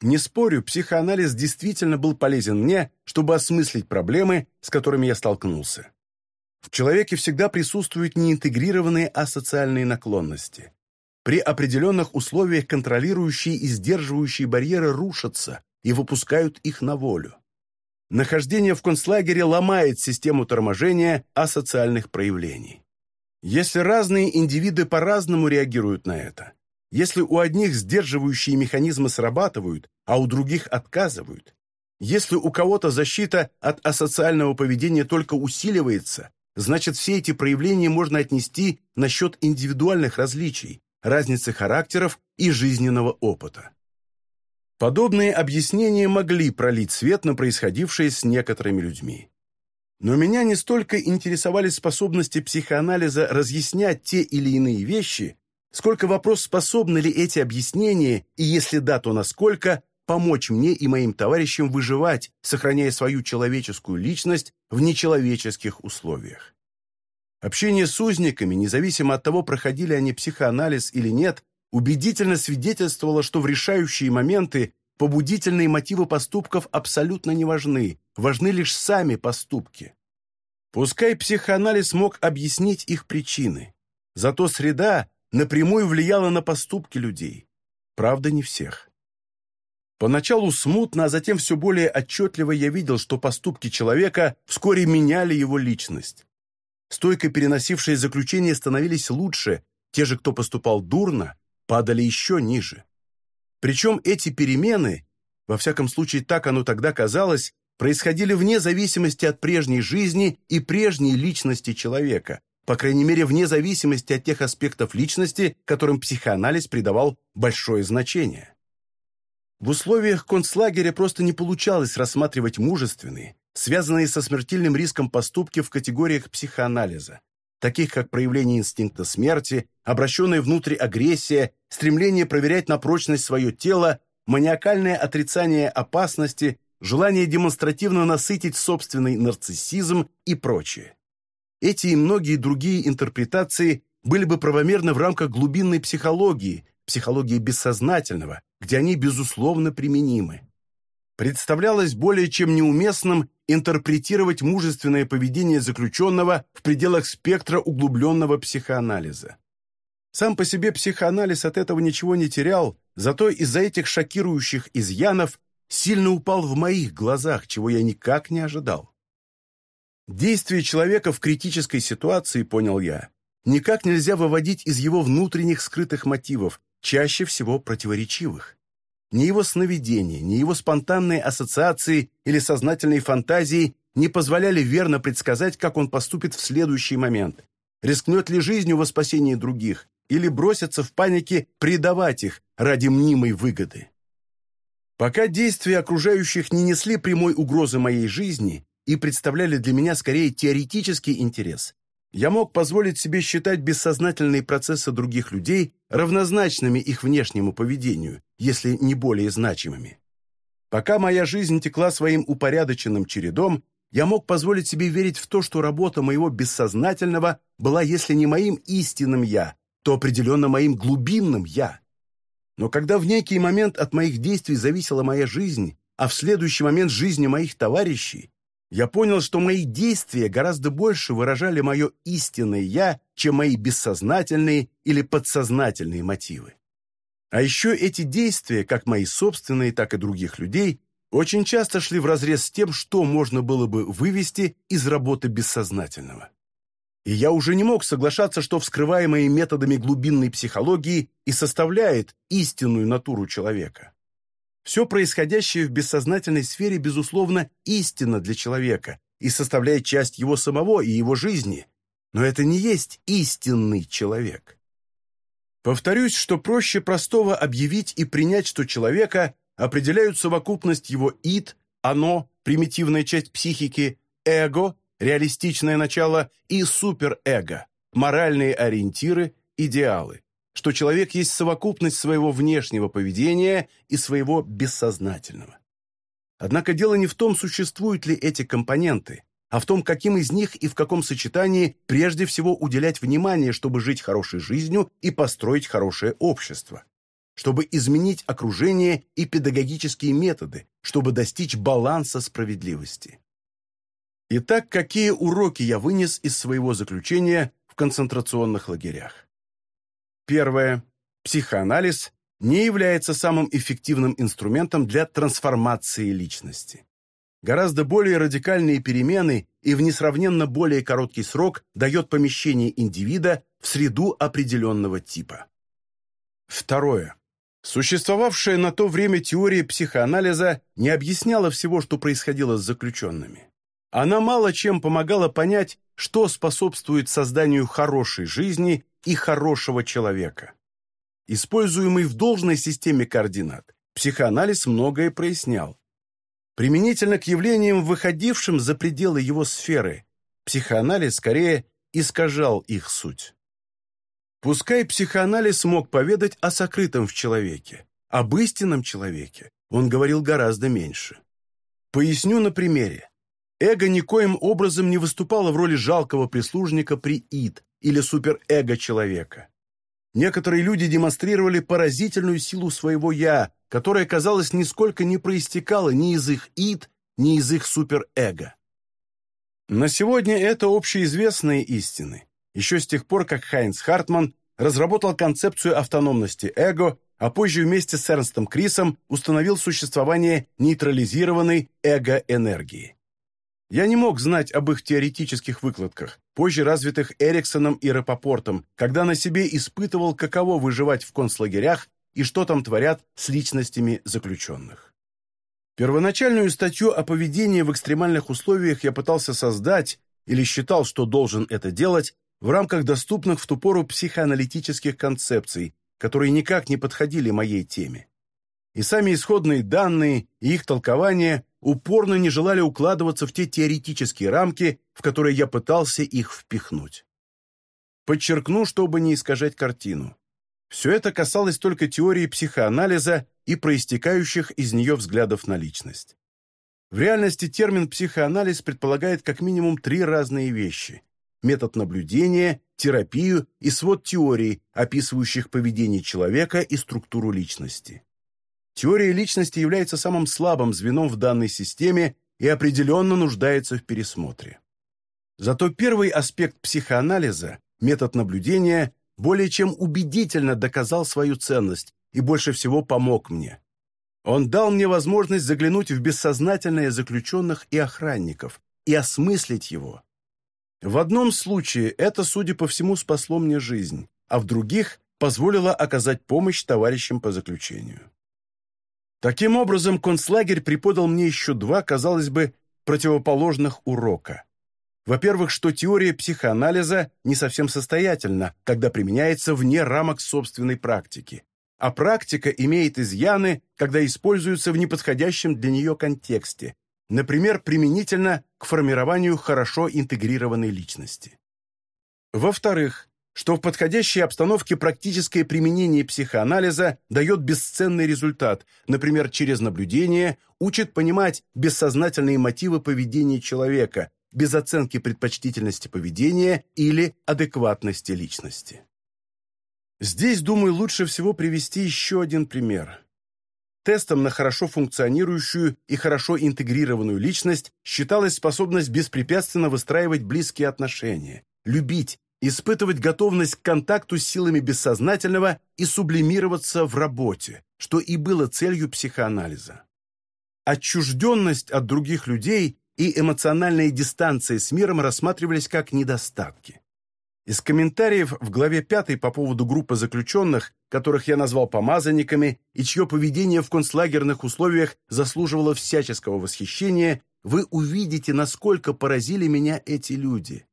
Speaker 1: Не спорю, психоанализ действительно был полезен мне, чтобы осмыслить проблемы, с которыми я столкнулся. В человеке всегда присутствуют неинтегрированные асоциальные наклонности. При определенных условиях контролирующие и сдерживающие барьеры рушатся, и выпускают их на волю. Нахождение в концлагере ломает систему торможения асоциальных проявлений. Если разные индивиды по-разному реагируют на это, если у одних сдерживающие механизмы срабатывают, а у других отказывают, если у кого-то защита от асоциального поведения только усиливается, значит все эти проявления можно отнести на счет индивидуальных различий, разницы характеров и жизненного опыта. Подобные объяснения могли пролить свет на происходившее с некоторыми людьми. Но меня не столько интересовали способности психоанализа разъяснять те или иные вещи, сколько вопрос, способны ли эти объяснения, и если да, то насколько, помочь мне и моим товарищам выживать, сохраняя свою человеческую личность в нечеловеческих условиях. Общение с узниками, независимо от того, проходили они психоанализ или нет, убедительно свидетельствовало, что в решающие моменты побудительные мотивы поступков абсолютно не важны, важны лишь сами поступки. Пускай психоанализ мог объяснить их причины, зато среда напрямую влияла на поступки людей. Правда, не всех. Поначалу смутно, а затем все более отчетливо я видел, что поступки человека вскоре меняли его личность. Стойко переносившие заключения становились лучше, те же, кто поступал дурно, падали еще ниже. Причем эти перемены, во всяком случае так оно тогда казалось, происходили вне зависимости от прежней жизни и прежней личности человека, по крайней мере, вне зависимости от тех аспектов личности, которым психоанализ придавал большое значение. В условиях концлагеря просто не получалось рассматривать мужественные, связанные со смертельным риском поступки в категориях психоанализа, таких как проявление инстинкта смерти, обращенная внутрь агрессия, стремление проверять на прочность свое тело, маниакальное отрицание опасности, желание демонстративно насытить собственный нарциссизм и прочее. Эти и многие другие интерпретации были бы правомерны в рамках глубинной психологии, психологии бессознательного, где они, безусловно, применимы представлялось более чем неуместным интерпретировать мужественное поведение заключенного в пределах спектра углубленного психоанализа. Сам по себе психоанализ от этого ничего не терял, зато из-за этих шокирующих изъянов сильно упал в моих глазах, чего я никак не ожидал. Действие человека в критической ситуации, понял я, никак нельзя выводить из его внутренних скрытых мотивов, чаще всего противоречивых. Ни его сновидения, ни его спонтанные ассоциации или сознательные фантазии не позволяли верно предсказать, как он поступит в следующий момент. Рискнет ли жизнью во спасении других или бросится в панике предавать их ради мнимой выгоды. Пока действия окружающих не несли прямой угрозы моей жизни и представляли для меня скорее теоретический интерес, я мог позволить себе считать бессознательные процессы других людей равнозначными их внешнему поведению, если не более значимыми. Пока моя жизнь текла своим упорядоченным чередом, я мог позволить себе верить в то, что работа моего бессознательного была, если не моим истинным «я», то определенно моим глубинным «я». Но когда в некий момент от моих действий зависела моя жизнь, а в следующий момент жизни моих товарищей, я понял, что мои действия гораздо больше выражали мое истинное «я», чем мои бессознательные или подсознательные мотивы. А еще эти действия, как мои собственные, так и других людей, очень часто шли вразрез с тем, что можно было бы вывести из работы бессознательного. И я уже не мог соглашаться, что вскрываемые методами глубинной психологии и составляет истинную натуру человека. Все происходящее в бессознательной сфере, безусловно, истинно для человека и составляет часть его самого и его жизни, но это не есть истинный человек. Повторюсь, что проще простого объявить и принять, что человека определяют совокупность его «ид», «оно», примитивная часть психики, «эго», реалистичное начало и суперэго, моральные ориентиры, идеалы что человек есть совокупность своего внешнего поведения и своего бессознательного. Однако дело не в том, существуют ли эти компоненты, а в том, каким из них и в каком сочетании прежде всего уделять внимание, чтобы жить хорошей жизнью и построить хорошее общество, чтобы изменить окружение и педагогические методы, чтобы достичь баланса справедливости. Итак, какие уроки я вынес из своего заключения в концентрационных лагерях? Первое. Психоанализ не является самым эффективным инструментом для трансформации личности. Гораздо более радикальные перемены и в несравненно более короткий срок дает помещение индивида в среду определенного типа. Второе. Существовавшая на то время теория психоанализа не объясняла всего, что происходило с заключенными. Она мало чем помогала понять, что способствует созданию хорошей жизни и хорошего человека. Используемый в должной системе координат, психоанализ многое прояснял. Применительно к явлениям, выходившим за пределы его сферы, психоанализ скорее искажал их суть. Пускай психоанализ мог поведать о сокрытом в человеке, об истинном человеке, он говорил гораздо меньше. Поясню на примере. Эго никоим образом не выступало в роли жалкого прислужника при ид, или суперэго человека. Некоторые люди демонстрировали поразительную силу своего «я», которая, казалось, нисколько не проистекала ни из их «ид», ни из их суперэго. На сегодня это общеизвестные истины. Еще с тех пор, как Хайнц Хартман разработал концепцию автономности эго, а позже вместе с Эрнстом Крисом установил существование нейтрализированной эго-энергии. Я не мог знать об их теоретических выкладках, позже развитых Эриксоном и Рапопортом, когда на себе испытывал, каково выживать в концлагерях и что там творят с личностями заключенных. Первоначальную статью о поведении в экстремальных условиях я пытался создать или считал, что должен это делать в рамках доступных в ту пору психоаналитических концепций, которые никак не подходили моей теме. И сами исходные данные и их толкования упорно не желали укладываться в те теоретические рамки, в которые я пытался их впихнуть. Подчеркну, чтобы не искажать картину. Все это касалось только теории психоанализа и проистекающих из нее взглядов на личность. В реальности термин «психоанализ» предполагает как минимум три разные вещи – метод наблюдения, терапию и свод теорий, описывающих поведение человека и структуру личности. Теория личности является самым слабым звеном в данной системе и определенно нуждается в пересмотре. Зато первый аспект психоанализа, метод наблюдения, более чем убедительно доказал свою ценность и больше всего помог мне. Он дал мне возможность заглянуть в бессознательное заключенных и охранников и осмыслить его. В одном случае это, судя по всему, спасло мне жизнь, а в других позволило оказать помощь товарищам по заключению. Таким образом, концлагерь преподал мне еще два, казалось бы, противоположных урока. Во-первых, что теория психоанализа не совсем состоятельна, когда применяется вне рамок собственной практики, а практика имеет изъяны, когда используется в неподходящем для нее контексте, например, применительно к формированию хорошо интегрированной личности. Во-вторых, что в подходящей обстановке практическое применение психоанализа дает бесценный результат, например, через наблюдение учит понимать бессознательные мотивы поведения человека, без оценки предпочтительности поведения или адекватности личности. Здесь, думаю, лучше всего привести еще один пример. Тестом на хорошо функционирующую и хорошо интегрированную личность считалась способность беспрепятственно выстраивать близкие отношения, любить, испытывать готовность к контакту с силами бессознательного и сублимироваться в работе, что и было целью психоанализа. Отчужденность от других людей и эмоциональная дистанция с миром рассматривались как недостатки. Из комментариев в главе 5 по поводу группы заключенных, которых я назвал помазанниками и чье поведение в концлагерных условиях заслуживало всяческого восхищения, вы увидите, насколько поразили меня эти люди.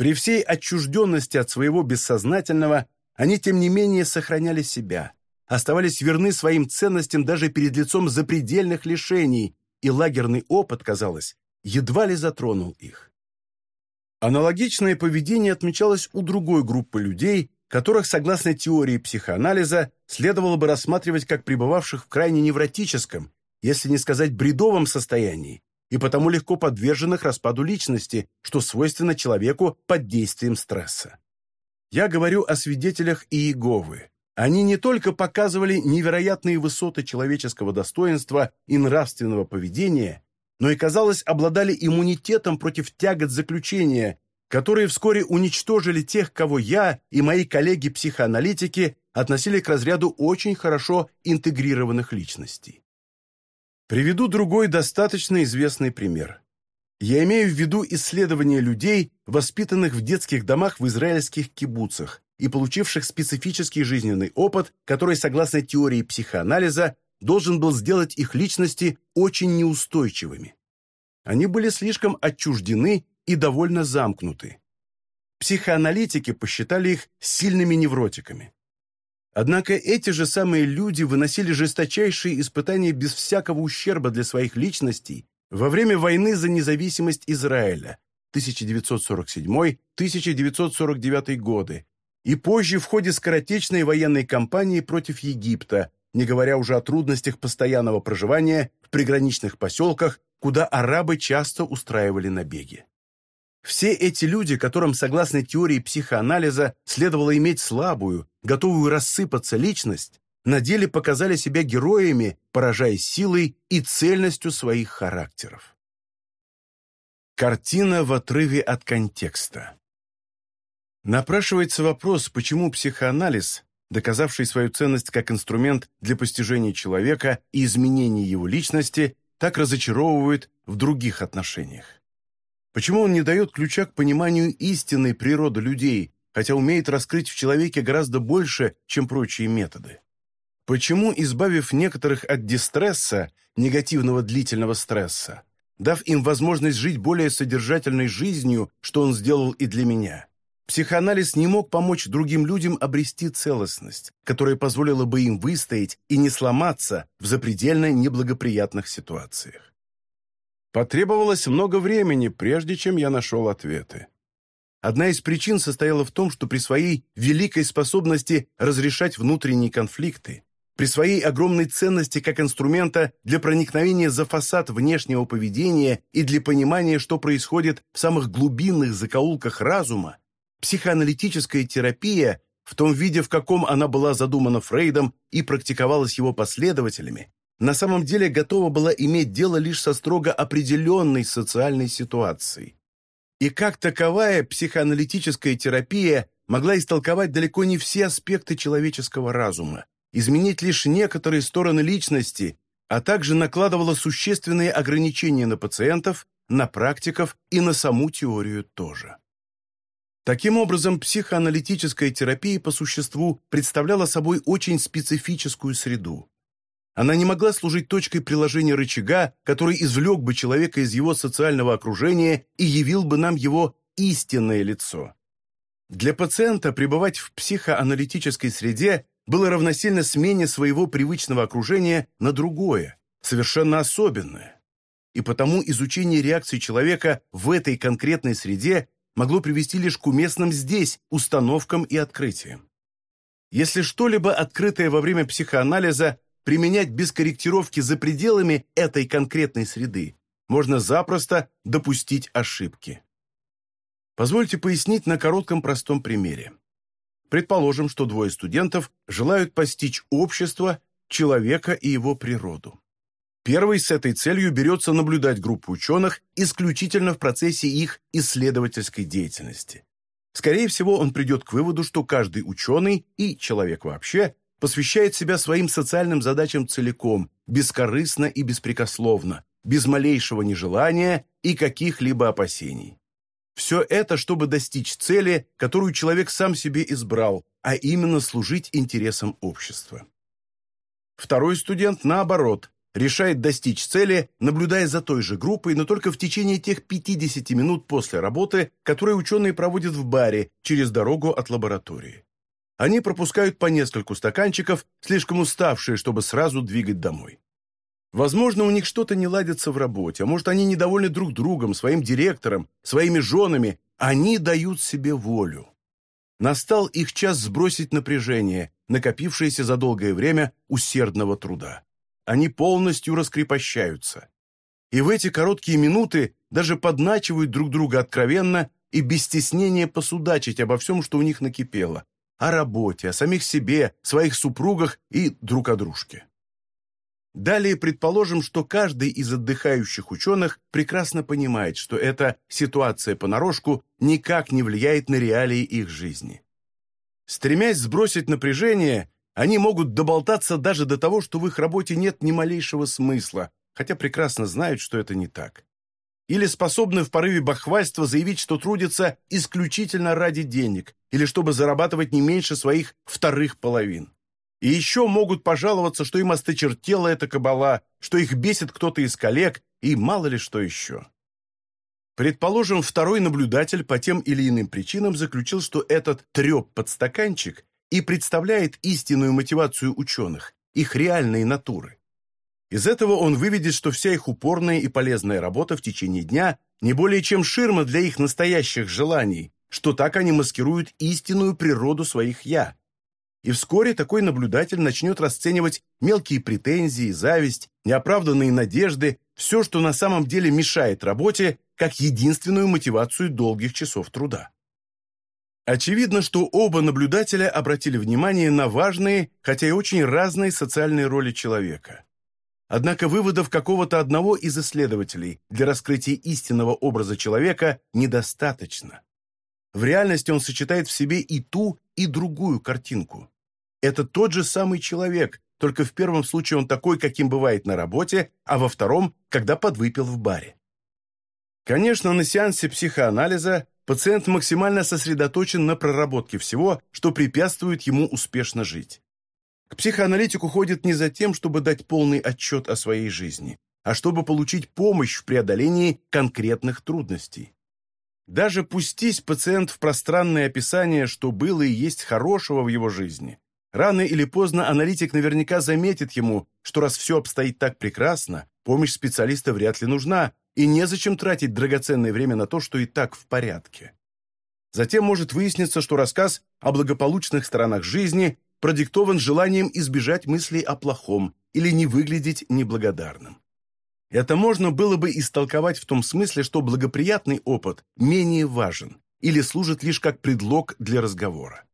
Speaker 1: При всей отчужденности от своего бессознательного они, тем не менее, сохраняли себя, оставались верны своим ценностям даже перед лицом запредельных лишений, и лагерный опыт, казалось, едва ли затронул их. Аналогичное поведение отмечалось у другой группы людей, которых, согласно теории психоанализа, следовало бы рассматривать как пребывавших в крайне невротическом, если не сказать бредовом состоянии, и потому легко подверженных распаду личности, что свойственно человеку под действием стресса. Я говорю о свидетелях Иеговы. Они не только показывали невероятные высоты человеческого достоинства и нравственного поведения, но и, казалось, обладали иммунитетом против тягот заключения, которые вскоре уничтожили тех, кого я и мои коллеги-психоаналитики относили к разряду очень хорошо интегрированных личностей. Приведу другой достаточно известный пример. Я имею в виду исследования людей, воспитанных в детских домах в израильских кибуцах и получивших специфический жизненный опыт, который, согласно теории психоанализа, должен был сделать их личности очень неустойчивыми. Они были слишком отчуждены и довольно замкнуты. Психоаналитики посчитали их сильными невротиками. Однако эти же самые люди выносили жесточайшие испытания без всякого ущерба для своих личностей во время войны за независимость Израиля 1947-1949 годы и позже в ходе скоротечной военной кампании против Египта, не говоря уже о трудностях постоянного проживания в приграничных поселках, куда арабы часто устраивали набеги. Все эти люди, которым, согласно теории психоанализа, следовало иметь слабую, готовую рассыпаться личность, на деле показали себя героями, поражая силой и цельностью своих характеров. Картина в отрыве от контекста. Напрашивается вопрос, почему психоанализ, доказавший свою ценность как инструмент для постижения человека и изменения его личности, так разочаровывает в других отношениях. Почему он не дает ключа к пониманию истинной природы людей, хотя умеет раскрыть в человеке гораздо больше, чем прочие методы? Почему, избавив некоторых от дистресса, негативного длительного стресса, дав им возможность жить более содержательной жизнью, что он сделал и для меня, психоанализ не мог помочь другим людям обрести целостность, которая позволила бы им выстоять и не сломаться в запредельно неблагоприятных ситуациях? Потребовалось много времени, прежде чем я нашел ответы. Одна из причин состояла в том, что при своей великой способности разрешать внутренние конфликты, при своей огромной ценности как инструмента для проникновения за фасад внешнего поведения и для понимания, что происходит в самых глубинных закоулках разума, психоаналитическая терапия в том виде, в каком она была задумана Фрейдом и практиковалась его последователями, на самом деле готова была иметь дело лишь со строго определенной социальной ситуацией. И как таковая психоаналитическая терапия могла истолковать далеко не все аспекты человеческого разума, изменить лишь некоторые стороны личности, а также накладывала существенные ограничения на пациентов, на практиков и на саму теорию тоже. Таким образом, психоаналитическая терапия по существу представляла собой очень специфическую среду. Она не могла служить точкой приложения рычага, который извлек бы человека из его социального окружения и явил бы нам его истинное лицо. Для пациента пребывать в психоаналитической среде было равносильно смене своего привычного окружения на другое, совершенно особенное. И потому изучение реакции человека в этой конкретной среде могло привести лишь к уместным здесь установкам и открытиям. Если что-либо открытое во время психоанализа применять без корректировки за пределами этой конкретной среды, можно запросто допустить ошибки. Позвольте пояснить на коротком простом примере. Предположим, что двое студентов желают постичь общество, человека и его природу. Первый с этой целью берется наблюдать группу ученых исключительно в процессе их исследовательской деятельности. Скорее всего, он придет к выводу, что каждый ученый и человек вообще посвящает себя своим социальным задачам целиком, бескорыстно и беспрекословно, без малейшего нежелания и каких-либо опасений. Все это, чтобы достичь цели, которую человек сам себе избрал, а именно служить интересам общества. Второй студент, наоборот, решает достичь цели, наблюдая за той же группой, но только в течение тех 50 минут после работы, которые ученые проводят в баре через дорогу от лаборатории. Они пропускают по нескольку стаканчиков, слишком уставшие, чтобы сразу двигать домой. Возможно, у них что-то не ладится в работе, а может, они недовольны друг другом, своим директором, своими женами. Они дают себе волю. Настал их час сбросить напряжение, накопившееся за долгое время усердного труда они полностью раскрепощаются. И в эти короткие минуты даже подначивают друг друга откровенно и без стеснения посудачить обо всем, что у них накипело, о работе, о самих себе, своих супругах и друг о дружке. Далее предположим, что каждый из отдыхающих ученых прекрасно понимает, что эта ситуация понарошку никак не влияет на реалии их жизни. Стремясь сбросить напряжение, они могут доболтаться даже до того, что в их работе нет ни малейшего смысла, хотя прекрасно знают, что это не так. Или способны в порыве бахвальства заявить, что трудятся исключительно ради денег, или чтобы зарабатывать не меньше своих вторых половин. И еще могут пожаловаться, что им осточертела эта кабала, что их бесит кто-то из коллег, и мало ли что еще. Предположим, второй наблюдатель по тем или иным причинам заключил, что этот треп-подстаканчик и представляет истинную мотивацию ученых, их реальные натуры. Из этого он выведет, что вся их упорная и полезная работа в течение дня не более чем ширма для их настоящих желаний, что так они маскируют истинную природу своих «я». И вскоре такой наблюдатель начнет расценивать мелкие претензии, зависть, неоправданные надежды, все, что на самом деле мешает работе, как единственную мотивацию долгих часов труда. Очевидно, что оба наблюдателя обратили внимание на важные, хотя и очень разные социальные роли человека. Однако выводов какого-то одного из исследователей для раскрытия истинного образа человека недостаточно. В реальности он сочетает в себе и ту, и другую картинку. Это тот же самый человек, только в первом случае он такой, каким бывает на работе, а во втором, когда подвыпил в баре. Конечно, на сеансе психоанализа пациент максимально сосредоточен на проработке всего, что препятствует ему успешно жить. К психоаналитику ходит не за тем, чтобы дать полный отчет о своей жизни, а чтобы получить помощь в преодолении конкретных трудностей. Даже пустись пациент в пространное описание, что было и есть хорошего в его жизни. Рано или поздно аналитик наверняка заметит ему, что раз все обстоит так прекрасно, помощь специалиста вряд ли нужна, и незачем тратить драгоценное время на то, что и так в порядке. Затем может выясниться, что рассказ о благополучных сторонах жизни продиктован желанием избежать мыслей о плохом или не выглядеть неблагодарным. Это можно было бы истолковать в том смысле, что благоприятный опыт менее важен или служит лишь как предлог для разговора.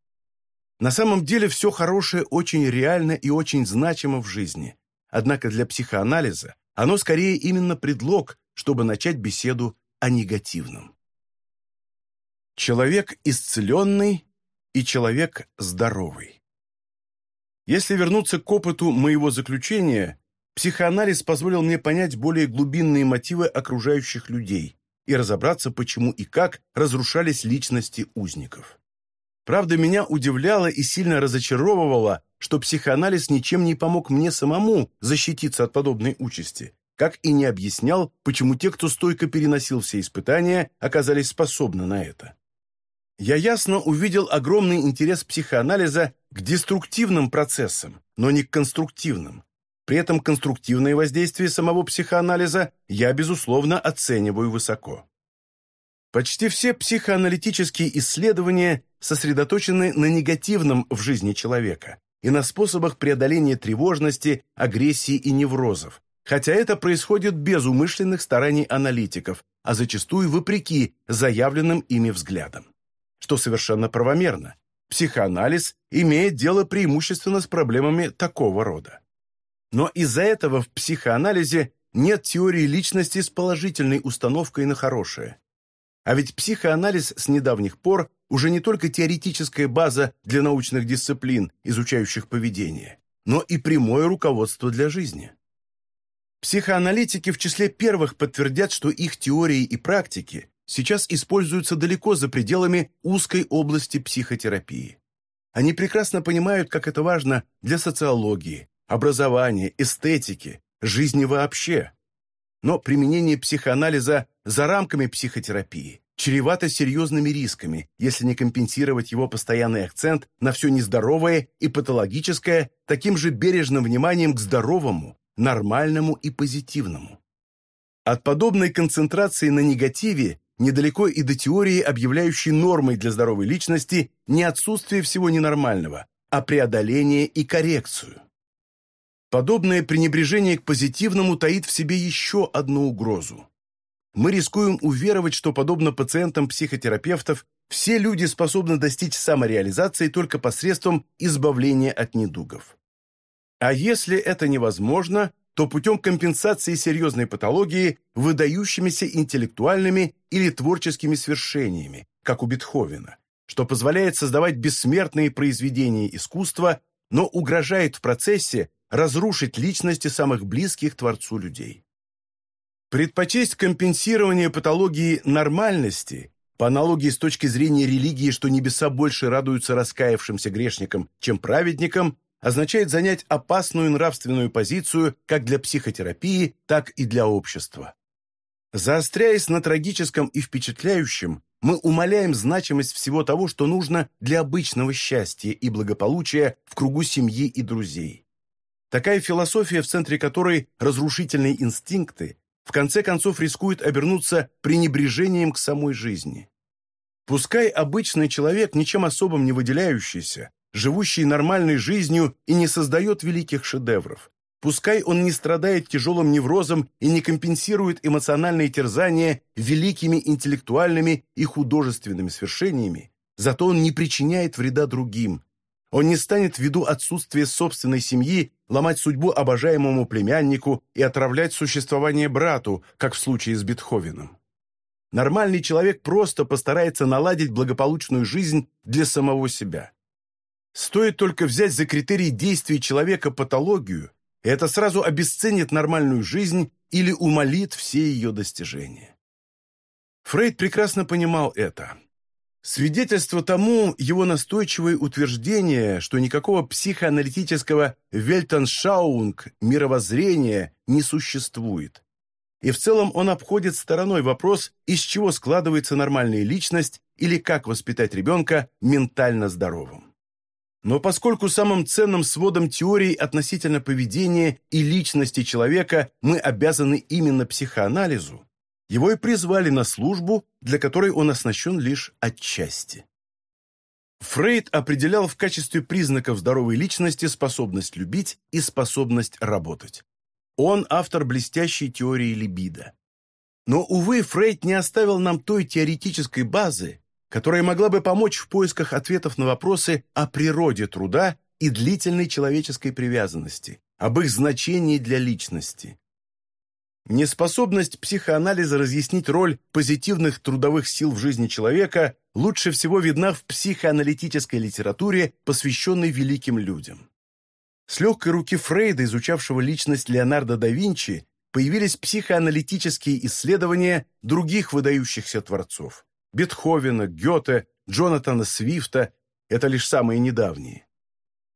Speaker 1: На самом деле все хорошее очень реально и очень значимо в жизни, однако для психоанализа оно скорее именно предлог, чтобы начать беседу о негативном. Человек исцеленный и человек здоровый. Если вернуться к опыту моего заключения, психоанализ позволил мне понять более глубинные мотивы окружающих людей и разобраться, почему и как разрушались личности узников. Правда, меня удивляло и сильно разочаровывало, что психоанализ ничем не помог мне самому защититься от подобной участи, как и не объяснял, почему те, кто стойко переносил все испытания, оказались способны на это. Я ясно увидел огромный интерес психоанализа к деструктивным процессам, но не к конструктивным. При этом конструктивное воздействие самого психоанализа я, безусловно, оцениваю высоко. Почти все психоаналитические исследования сосредоточены на негативном в жизни человека и на способах преодоления тревожности, агрессии и неврозов, хотя это происходит без умышленных стараний аналитиков, а зачастую вопреки заявленным ими взглядам. Что совершенно правомерно. Психоанализ имеет дело преимущественно с проблемами такого рода. Но из-за этого в психоанализе нет теории личности с положительной установкой на хорошее. А ведь психоанализ с недавних пор уже не только теоретическая база для научных дисциплин, изучающих поведение, но и прямое руководство для жизни. Психоаналитики в числе первых подтвердят, что их теории и практики сейчас используются далеко за пределами узкой области психотерапии. Они прекрасно понимают, как это важно для социологии, образования, эстетики, жизни вообще. Но применение психоанализа за рамками психотерапии чревато серьезными рисками, если не компенсировать его постоянный акцент на все нездоровое и патологическое таким же бережным вниманием к здоровому, нормальному и позитивному. От подобной концентрации на негативе недалеко и до теории, объявляющей нормой для здоровой личности не отсутствие всего ненормального, а преодоление и коррекцию. Подобное пренебрежение к позитивному таит в себе еще одну угрозу мы рискуем уверовать, что, подобно пациентам психотерапевтов, все люди способны достичь самореализации только посредством избавления от недугов. А если это невозможно, то путем компенсации серьезной патологии выдающимися интеллектуальными или творческими свершениями, как у Бетховена, что позволяет создавать бессмертные произведения искусства, но угрожает в процессе разрушить личности самых близких Творцу людей. Предпочесть компенсирование патологии нормальности, по аналогии с точки зрения религии, что небеса больше радуются раскаявшимся грешникам, чем праведникам, означает занять опасную нравственную позицию как для психотерапии, так и для общества. Заостряясь на трагическом и впечатляющем, мы умаляем значимость всего того, что нужно для обычного счастья и благополучия в кругу семьи и друзей. Такая философия, в центре которой разрушительные инстинкты, в конце концов рискует обернуться пренебрежением к самой жизни. Пускай обычный человек, ничем особым не выделяющийся, живущий нормальной жизнью и не создает великих шедевров, пускай он не страдает тяжелым неврозом и не компенсирует эмоциональные терзания великими интеллектуальными и художественными свершениями, зато он не причиняет вреда другим, он не станет ввиду отсутствия собственной семьи ломать судьбу обожаемому племяннику и отравлять существование брату, как в случае с Бетховеном. Нормальный человек просто постарается наладить благополучную жизнь для самого себя. Стоит только взять за критерий действий человека патологию, и это сразу обесценит нормальную жизнь или умолит все ее достижения. Фрейд прекрасно понимал это. Свидетельство тому его настойчивое утверждение, что никакого психоаналитического вельтаншаунг мировоззрения не существует. И в целом он обходит стороной вопрос, из чего складывается нормальная личность или как воспитать ребенка ментально здоровым. Но поскольку самым ценным сводом теорий относительно поведения и личности человека мы обязаны именно психоанализу, его и призвали на службу, для которой он оснащен лишь отчасти. Фрейд определял в качестве признаков здоровой личности способность любить и способность работать. Он автор блестящей теории либидо. Но, увы, Фрейд не оставил нам той теоретической базы, которая могла бы помочь в поисках ответов на вопросы о природе труда и длительной человеческой привязанности, об их значении для личности. Неспособность психоанализа разъяснить роль позитивных трудовых сил в жизни человека лучше всего видна в психоаналитической литературе, посвященной великим людям. С легкой руки Фрейда, изучавшего личность Леонардо да Винчи, появились психоаналитические исследования других выдающихся творцов – Бетховена, Гёте, Джонатана Свифта, это лишь самые недавние.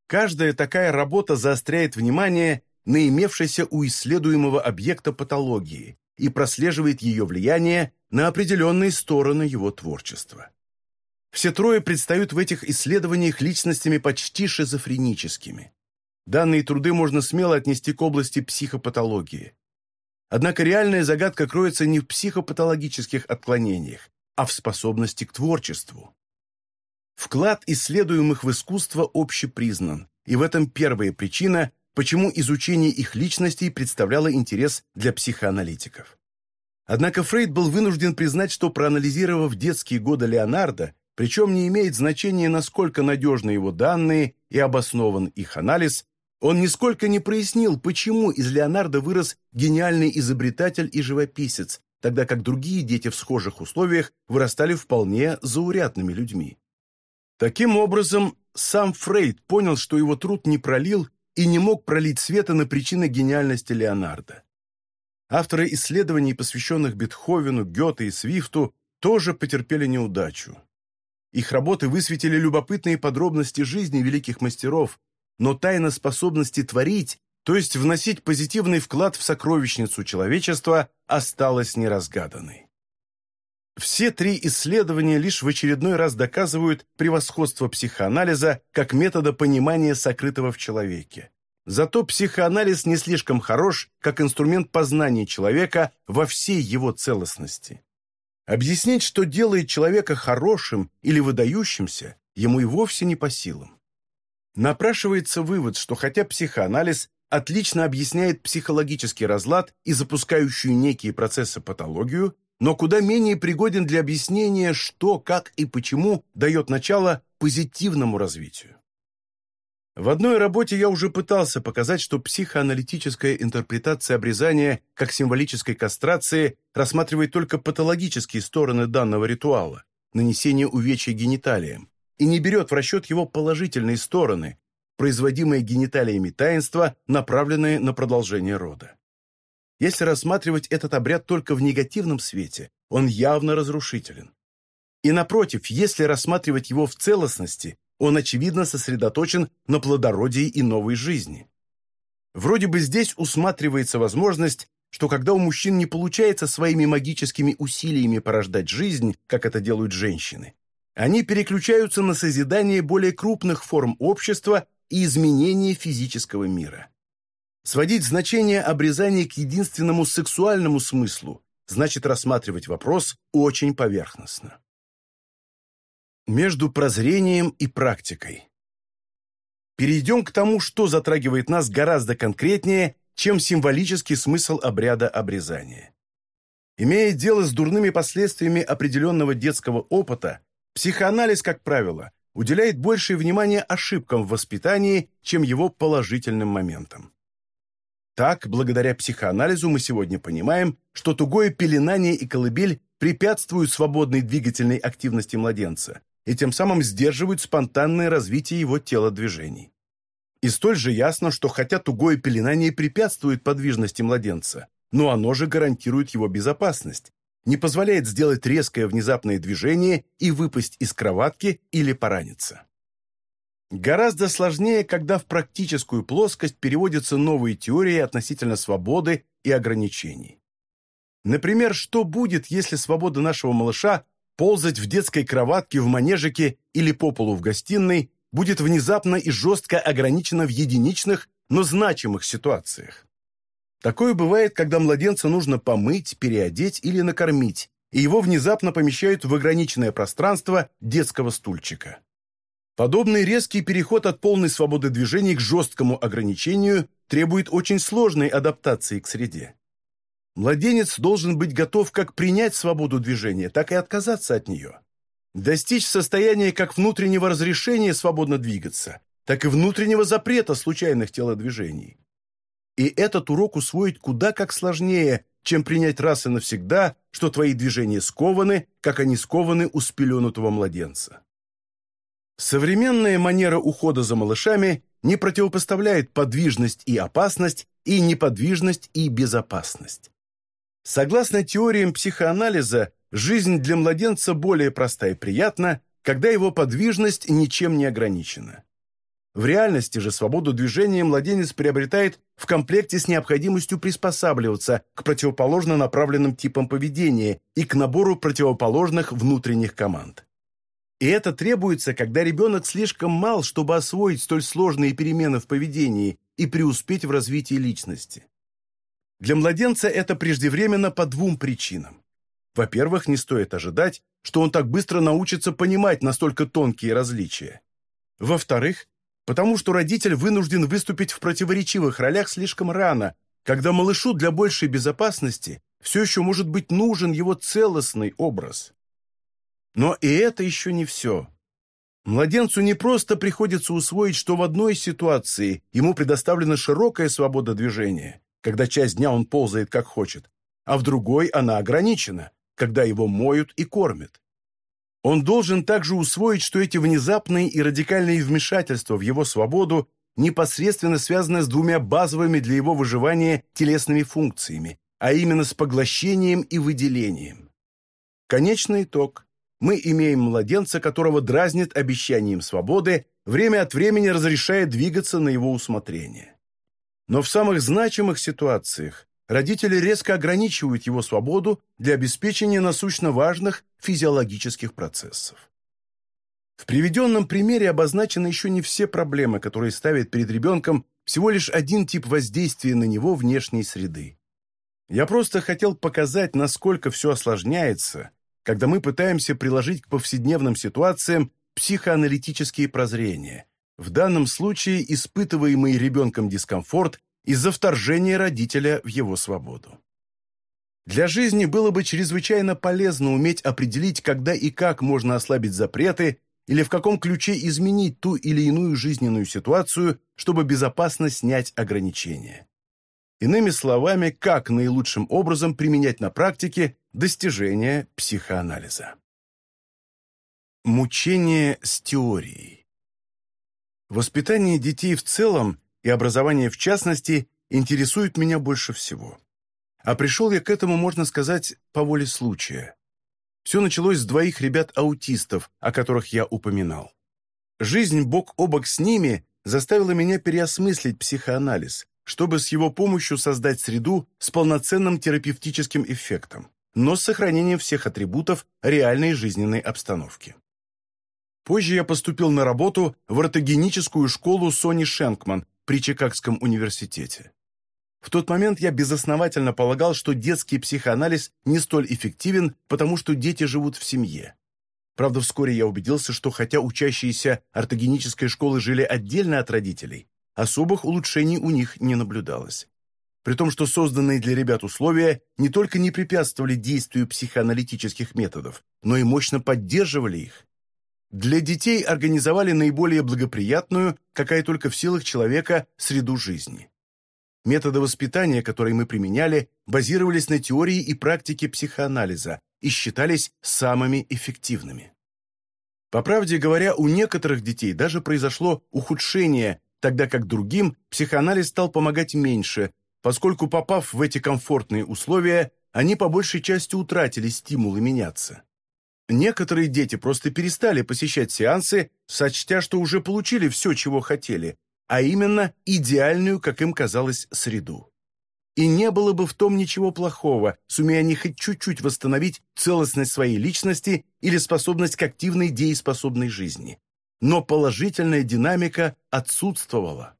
Speaker 1: Каждая такая работа заостряет внимание на имевшейся у исследуемого объекта патологии и прослеживает ее влияние на определенные стороны его творчества. Все трое предстают в этих исследованиях личностями почти шизофреническими. Данные труды можно смело отнести к области психопатологии. Однако реальная загадка кроется не в психопатологических отклонениях, а в способности к творчеству. Вклад исследуемых в искусство общепризнан, и в этом первая причина, почему изучение их личностей представляло интерес для психоаналитиков. Однако Фрейд был вынужден признать, что проанализировав детские годы Леонардо, причем не имеет значения, насколько надежны его данные и обоснован их анализ, он нисколько не прояснил, почему из Леонардо вырос гениальный изобретатель и живописец, тогда как другие дети в схожих условиях вырастали вполне заурядными людьми. Таким образом, сам Фрейд понял, что его труд не пролил и не мог пролить света на причины гениальности Леонардо. Авторы исследований, посвященных Бетховену, Гёте и Свифту, тоже потерпели неудачу. Их работы высветили любопытные подробности жизни великих мастеров, но тайна способности творить, то есть вносить позитивный вклад в сокровищницу человечества, осталась неразгаданной. Все три исследования лишь в очередной раз доказывают превосходство психоанализа как метода понимания сокрытого в человеке. Зато психоанализ не слишком хорош как инструмент познания человека во всей его целостности. Объяснить, что делает человека хорошим или выдающимся, ему и вовсе не по силам. Напрашивается вывод, что хотя психоанализ отлично объясняет психологический разлад и запускающую некие процессы патологию, но куда менее пригоден для объяснения, что, как и почему дает начало позитивному развитию. В одной работе я уже пытался показать, что психоаналитическая интерпретация обрезания как символической кастрации рассматривает только патологические стороны данного ритуала, нанесение увечья гениталиям, и не берет в расчет его положительные стороны, производимые гениталиями таинства, направленные на продолжение рода. Если рассматривать этот обряд только в негативном свете, он явно разрушителен. И напротив, если рассматривать его в целостности, он очевидно сосредоточен на плодородии и новой жизни. Вроде бы здесь усматривается возможность, что когда у мужчин не получается своими магическими усилиями порождать жизнь, как это делают женщины, они переключаются на созидание более крупных форм общества и изменение физического мира. Сводить значение обрезания к единственному сексуальному смыслу значит рассматривать вопрос очень поверхностно. Между прозрением и практикой. Перейдем к тому, что затрагивает нас гораздо конкретнее, чем символический смысл обряда обрезания. Имея дело с дурными последствиями определенного детского опыта, Психоанализ, как правило, уделяет большее внимание ошибкам в воспитании, чем его положительным моментам. Так, благодаря психоанализу мы сегодня понимаем, что тугое пеленание и колыбель препятствуют свободной двигательной активности младенца и тем самым сдерживают спонтанное развитие его телодвижений. И столь же ясно, что хотя тугое пеленание препятствует подвижности младенца, но оно же гарантирует его безопасность, не позволяет сделать резкое внезапное движение и выпасть из кроватки или пораниться. Гораздо сложнее, когда в практическую плоскость переводятся новые теории относительно свободы и ограничений. Например, что будет, если свобода нашего малыша ползать в детской кроватке, в манежике или по полу в гостиной будет внезапно и жестко ограничена в единичных, но значимых ситуациях. Такое бывает, когда младенца нужно помыть, переодеть или накормить, и его внезапно помещают в ограниченное пространство детского стульчика. Подобный резкий переход от полной свободы движений к жесткому ограничению требует очень сложной адаптации к среде. Младенец должен быть готов как принять свободу движения, так и отказаться от нее. Достичь состояния как внутреннего разрешения свободно двигаться, так и внутреннего запрета случайных телодвижений. И этот урок усвоить куда как сложнее, чем принять раз и навсегда, что твои движения скованы, как они скованы у спеленутого младенца. Современная манера ухода за малышами не противопоставляет подвижность и опасность и неподвижность и безопасность. Согласно теориям психоанализа, жизнь для младенца более проста и приятна, когда его подвижность ничем не ограничена. В реальности же свободу движения младенец приобретает в комплекте с необходимостью приспосабливаться к противоположно направленным типам поведения и к набору противоположных внутренних команд. И это требуется, когда ребенок слишком мал, чтобы освоить столь сложные перемены в поведении и преуспеть в развитии личности. Для младенца это преждевременно по двум причинам. Во-первых, не стоит ожидать, что он так быстро научится понимать настолько тонкие различия. Во-вторых, потому что родитель вынужден выступить в противоречивых ролях слишком рано, когда малышу для большей безопасности все еще может быть нужен его целостный образ. Но и это еще не все. Младенцу не просто приходится усвоить, что в одной ситуации ему предоставлена широкая свобода движения, когда часть дня он ползает как хочет, а в другой она ограничена, когда его моют и кормят. Он должен также усвоить, что эти внезапные и радикальные вмешательства в его свободу непосредственно связаны с двумя базовыми для его выживания телесными функциями, а именно с поглощением и выделением. Конечный итог. Мы имеем младенца, которого дразнит обещанием свободы, время от времени разрешая двигаться на его усмотрение. Но в самых значимых ситуациях родители резко ограничивают его свободу для обеспечения насущно важных физиологических процессов. В приведенном примере обозначены еще не все проблемы, которые ставят перед ребенком всего лишь один тип воздействия на него внешней среды. Я просто хотел показать, насколько все осложняется, когда мы пытаемся приложить к повседневным ситуациям психоаналитические прозрения, в данном случае испытываемый ребенком дискомфорт из-за вторжения родителя в его свободу. Для жизни было бы чрезвычайно полезно уметь определить, когда и как можно ослабить запреты или в каком ключе изменить ту или иную жизненную ситуацию, чтобы безопасно снять ограничения. Иными словами, как наилучшим образом применять на практике достижения психоанализа. Мучение с теорией. Воспитание детей в целом и образование в частности интересует меня больше всего. А пришел я к этому, можно сказать, по воле случая. Все началось с двоих ребят-аутистов, о которых я упоминал. Жизнь бок о бок с ними заставила меня переосмыслить психоанализ, чтобы с его помощью создать среду с полноценным терапевтическим эффектом, но с сохранением всех атрибутов реальной жизненной обстановки. Позже я поступил на работу в ортогеническую школу Сони Шенкман при Чикагском университете. В тот момент я безосновательно полагал, что детский психоанализ не столь эффективен, потому что дети живут в семье. Правда, вскоре я убедился, что хотя учащиеся ортогенической школы жили отдельно от родителей, особых улучшений у них не наблюдалось. При том, что созданные для ребят условия не только не препятствовали действию психоаналитических методов, но и мощно поддерживали их. Для детей организовали наиболее благоприятную, какая только в силах человека, среду жизни. Методы воспитания, которые мы применяли, базировались на теории и практике психоанализа и считались самыми эффективными. По правде говоря, у некоторых детей даже произошло ухудшение, тогда как другим психоанализ стал помогать меньше, поскольку, попав в эти комфортные условия, они по большей части утратили стимулы меняться. Некоторые дети просто перестали посещать сеансы, сочтя, что уже получили все, чего хотели, а именно идеальную, как им казалось, среду. И не было бы в том ничего плохого, сумея они хоть чуть-чуть восстановить целостность своей личности или способность к активной дееспособной жизни. Но положительная динамика отсутствовала.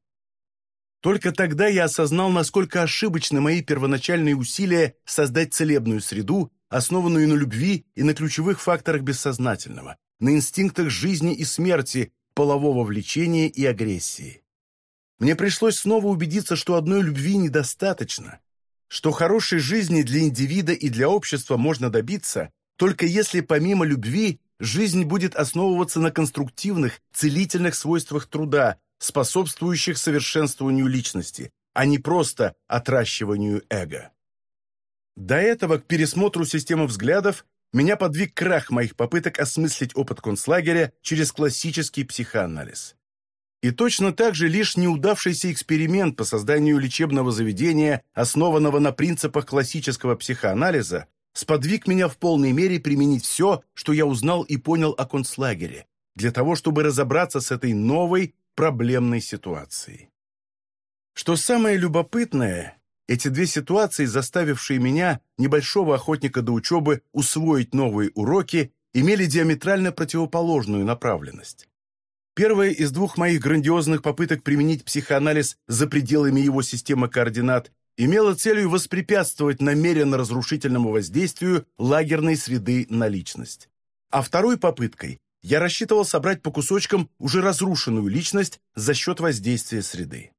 Speaker 1: Только тогда я осознал, насколько ошибочны мои первоначальные усилия создать целебную среду, основанную на любви и на ключевых факторах бессознательного, на инстинктах жизни и смерти, полового влечения и агрессии. Мне пришлось снова убедиться, что одной любви недостаточно, что хорошей жизни для индивида и для общества можно добиться, только если помимо любви жизнь будет основываться на конструктивных, целительных свойствах труда, способствующих совершенствованию личности, а не просто отращиванию эго. До этого к пересмотру системы взглядов меня подвиг крах моих попыток осмыслить опыт концлагеря через классический психоанализ. И точно так же лишь неудавшийся эксперимент по созданию лечебного заведения, основанного на принципах классического психоанализа, сподвиг меня в полной мере применить все, что я узнал и понял о концлагере, для того, чтобы разобраться с этой новой проблемной ситуацией. Что самое любопытное, эти две ситуации, заставившие меня, небольшого охотника до учебы, усвоить новые уроки, имели диаметрально противоположную направленность. Первая из двух моих грандиозных попыток применить психоанализ за пределами его системы координат имела целью воспрепятствовать намеренно разрушительному воздействию лагерной среды на личность. А второй попыткой я рассчитывал собрать по кусочкам уже разрушенную личность за счет воздействия среды.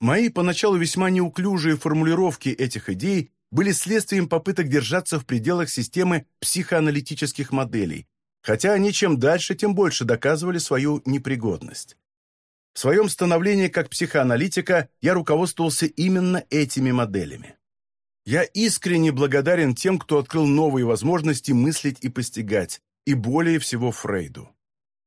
Speaker 1: Мои поначалу весьма неуклюжие формулировки этих идей были следствием попыток держаться в пределах системы психоаналитических моделей, хотя они чем дальше, тем больше доказывали свою непригодность. В своем становлении как психоаналитика я руководствовался именно этими моделями. Я искренне благодарен тем, кто открыл новые возможности мыслить и постигать, и более всего Фрейду.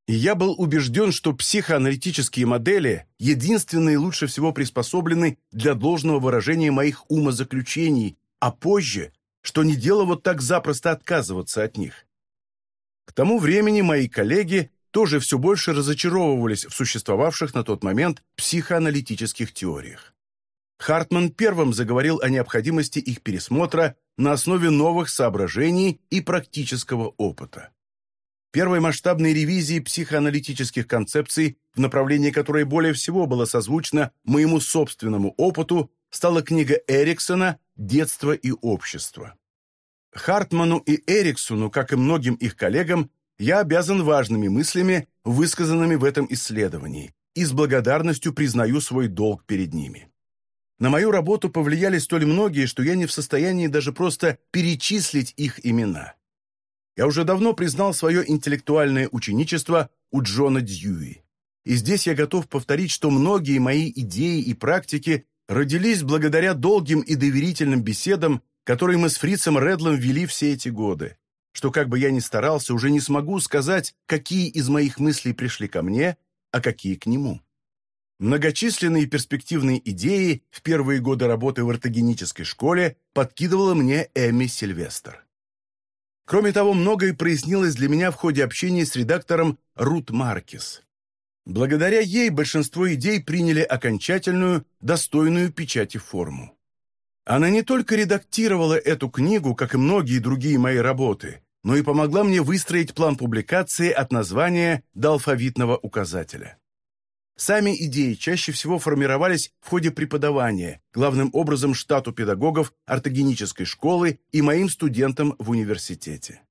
Speaker 1: И я был убежден, что психоаналитические модели единственные лучше всего приспособлены для должного выражения моих умозаключений, а позже, что не дело вот так запросто отказываться от них. К тому времени мои коллеги тоже все больше разочаровывались в существовавших на тот момент психоаналитических теориях. Хартман первым заговорил о необходимости их пересмотра на основе новых соображений и практического опыта первой масштабной ревизии психоаналитических концепций, в направлении которой более всего было созвучно моему собственному опыту, стала книга Эриксона «Детство и общество». Хартману и Эриксону, как и многим их коллегам, я обязан важными мыслями, высказанными в этом исследовании, и с благодарностью признаю свой долг перед ними. На мою работу повлияли столь многие, что я не в состоянии даже просто перечислить их имена я уже давно признал свое интеллектуальное ученичество у Джона Дьюи. И здесь я готов повторить, что многие мои идеи и практики родились благодаря долгим и доверительным беседам, которые мы с Фрицем Редлом вели все эти годы. Что, как бы я ни старался, уже не смогу сказать, какие из моих мыслей пришли ко мне, а какие к нему. Многочисленные перспективные идеи в первые годы работы в ортогенической школе подкидывала мне Эми Сильвестр. Кроме того, многое прояснилось для меня в ходе общения с редактором Рут Маркис. Благодаря ей большинство идей приняли окончательную, достойную печати форму. Она не только редактировала эту книгу, как и многие другие мои работы, но и помогла мне выстроить план публикации от названия до алфавитного указателя. Сами идеи чаще всего формировались в ходе преподавания, главным образом штату педагогов ортогенической школы и моим студентам в университете.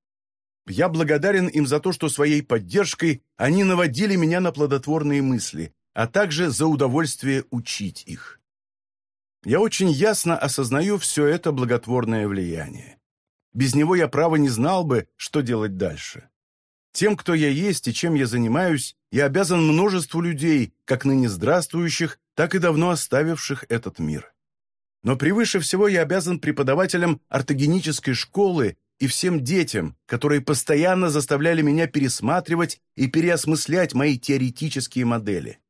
Speaker 1: Я благодарен им за то, что своей поддержкой они наводили меня на плодотворные мысли, а также за удовольствие учить их. Я очень ясно осознаю все это благотворное влияние. Без него я право не знал бы, что делать дальше. Тем, кто я есть и чем я занимаюсь, я обязан множеству людей, как ныне здравствующих, так и давно оставивших этот мир. Но превыше всего я обязан преподавателям ортогенической школы и всем детям, которые постоянно заставляли меня пересматривать и переосмыслять мои теоретические модели.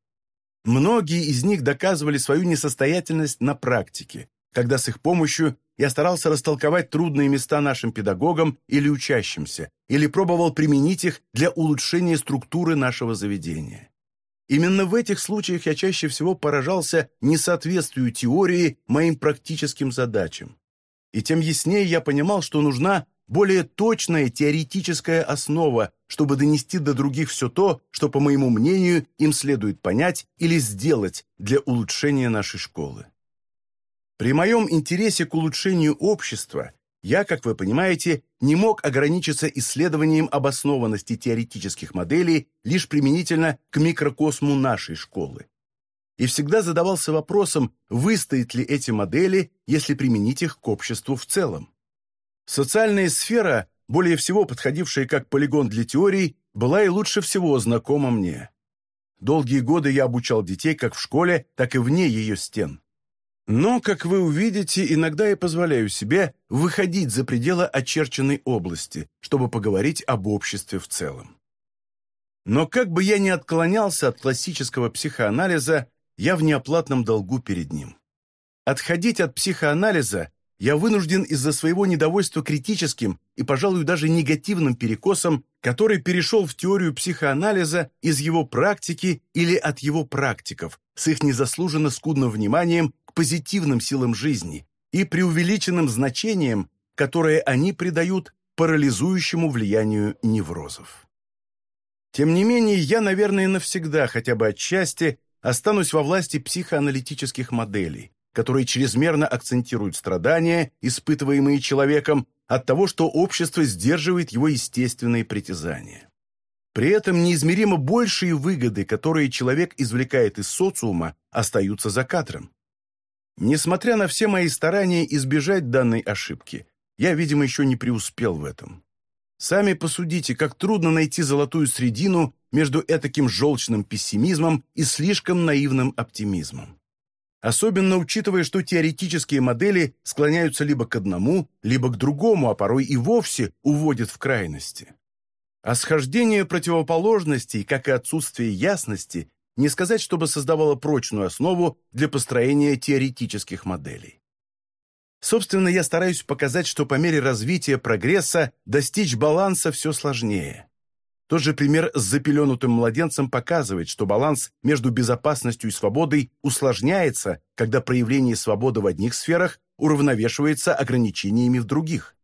Speaker 1: Многие из них доказывали свою несостоятельность на практике, когда с их помощью я старался растолковать трудные места нашим педагогам или учащимся, или пробовал применить их для улучшения структуры нашего заведения. Именно в этих случаях я чаще всего поражался несоответствию теории моим практическим задачам. И тем яснее я понимал, что нужна более точная теоретическая основа, чтобы донести до других все то, что, по моему мнению, им следует понять или сделать для улучшения нашей школы. При моем интересе к улучшению общества я, как вы понимаете, не мог ограничиться исследованием обоснованности теоретических моделей лишь применительно к микрокосму нашей школы. И всегда задавался вопросом, выстоят ли эти модели, если применить их к обществу в целом. Социальная сфера, более всего подходившая как полигон для теорий, была и лучше всего знакома мне. Долгие годы я обучал детей как в школе, так и вне ее стен. Но, как вы увидите, иногда я позволяю себе выходить за пределы очерченной области, чтобы поговорить об обществе в целом. Но как бы я ни отклонялся от классического психоанализа, я в неоплатном долгу перед ним. Отходить от психоанализа я вынужден из-за своего недовольства критическим и, пожалуй, даже негативным перекосом, который перешел в теорию психоанализа из его практики или от его практиков, с их незаслуженно скудным вниманием позитивным силам жизни и преувеличенным значением, которое они придают парализующему влиянию неврозов. Тем не менее, я, наверное, навсегда, хотя бы отчасти, останусь во власти психоаналитических моделей, которые чрезмерно акцентируют страдания, испытываемые человеком, от того, что общество сдерживает его естественные притязания. При этом неизмеримо большие выгоды, которые человек извлекает из социума, остаются за кадром. Несмотря на все мои старания избежать данной ошибки, я, видимо, еще не преуспел в этом. Сами посудите, как трудно найти золотую средину между этаким желчным пессимизмом и слишком наивным оптимизмом. Особенно учитывая, что теоретические модели склоняются либо к одному, либо к другому, а порой и вовсе уводят в крайности. А схождение противоположностей, как и отсутствие ясности, не сказать, чтобы создавало прочную основу для построения теоретических моделей. Собственно, я стараюсь показать, что по мере развития прогресса достичь баланса все сложнее. Тот же пример с запеленутым младенцем показывает, что баланс между безопасностью и свободой усложняется, когда проявление свободы в одних сферах уравновешивается ограничениями в других.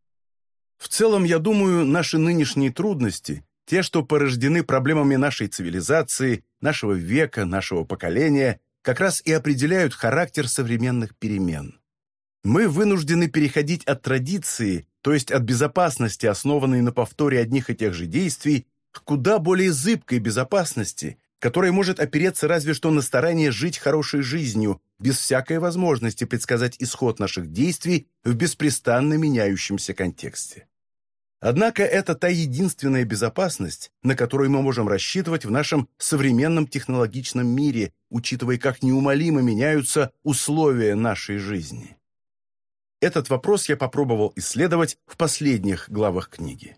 Speaker 1: В целом, я думаю, наши нынешние трудности, те, что порождены проблемами нашей цивилизации, нашего века, нашего поколения, как раз и определяют характер современных перемен. Мы вынуждены переходить от традиции, то есть от безопасности, основанной на повторе одних и тех же действий, к куда более зыбкой безопасности, которая может опереться разве что на старание жить хорошей жизнью, без всякой возможности предсказать исход наших действий в беспрестанно меняющемся контексте. Однако это та единственная безопасность, на которую мы можем рассчитывать в нашем современном технологичном мире, учитывая, как неумолимо меняются условия нашей жизни. Этот вопрос я попробовал исследовать в последних главах книги.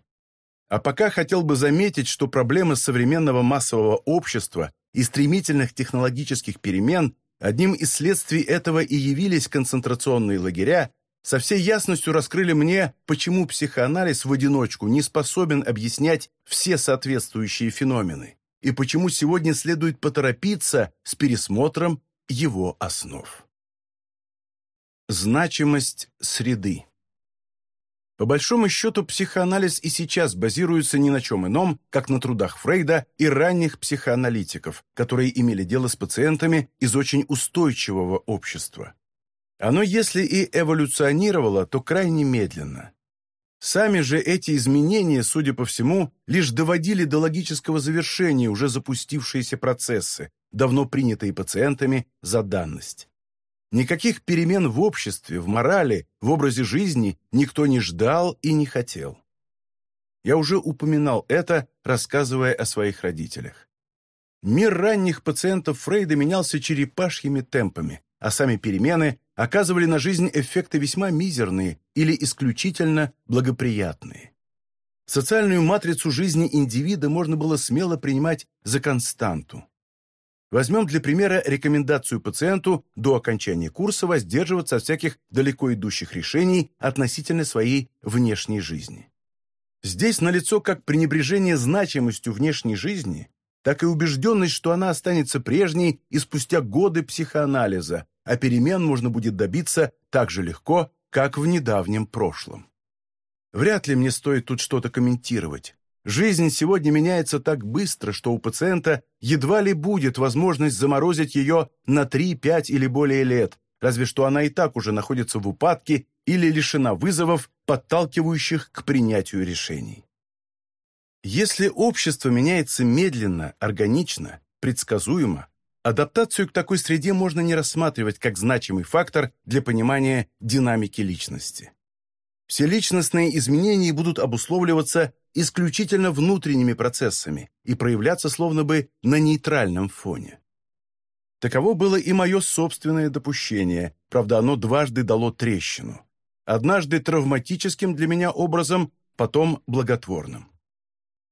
Speaker 1: А пока хотел бы заметить, что проблемы современного массового общества и стремительных технологических перемен одним из следствий этого и явились концентрационные лагеря, со всей ясностью раскрыли мне, почему психоанализ в одиночку не способен объяснять все соответствующие феномены и почему сегодня следует поторопиться с пересмотром его основ. Значимость среды по большому счету, психоанализ и сейчас базируется ни на чем ином, как на трудах Фрейда и ранних психоаналитиков, которые имели дело с пациентами из очень устойчивого общества. Оно, если и эволюционировало, то крайне медленно. Сами же эти изменения, судя по всему, лишь доводили до логического завершения уже запустившиеся процессы, давно принятые пациентами за данность. Никаких перемен в обществе, в морали, в образе жизни никто не ждал и не хотел. Я уже упоминал это, рассказывая о своих родителях. Мир ранних пациентов Фрейда менялся черепашьими темпами, а сами перемены оказывали на жизнь эффекты весьма мизерные или исключительно благоприятные. Социальную матрицу жизни индивида можно было смело принимать за константу. Возьмем для примера рекомендацию пациенту до окончания курса воздерживаться от всяких далеко идущих решений относительно своей внешней жизни. Здесь налицо как пренебрежение значимостью внешней жизни, так и убежденность, что она останется прежней и спустя годы психоанализа, а перемен можно будет добиться так же легко, как в недавнем прошлом. Вряд ли мне стоит тут что-то комментировать. Жизнь сегодня меняется так быстро, что у пациента едва ли будет возможность заморозить ее на 3, 5 или более лет, разве что она и так уже находится в упадке или лишена вызовов, подталкивающих к принятию решений. Если общество меняется медленно, органично, предсказуемо, адаптацию к такой среде можно не рассматривать как значимый фактор для понимания динамики личности. Все личностные изменения будут обусловливаться исключительно внутренними процессами и проявляться словно бы на нейтральном фоне. Таково было и мое собственное допущение, правда, оно дважды дало трещину. Однажды травматическим для меня образом, потом благотворным.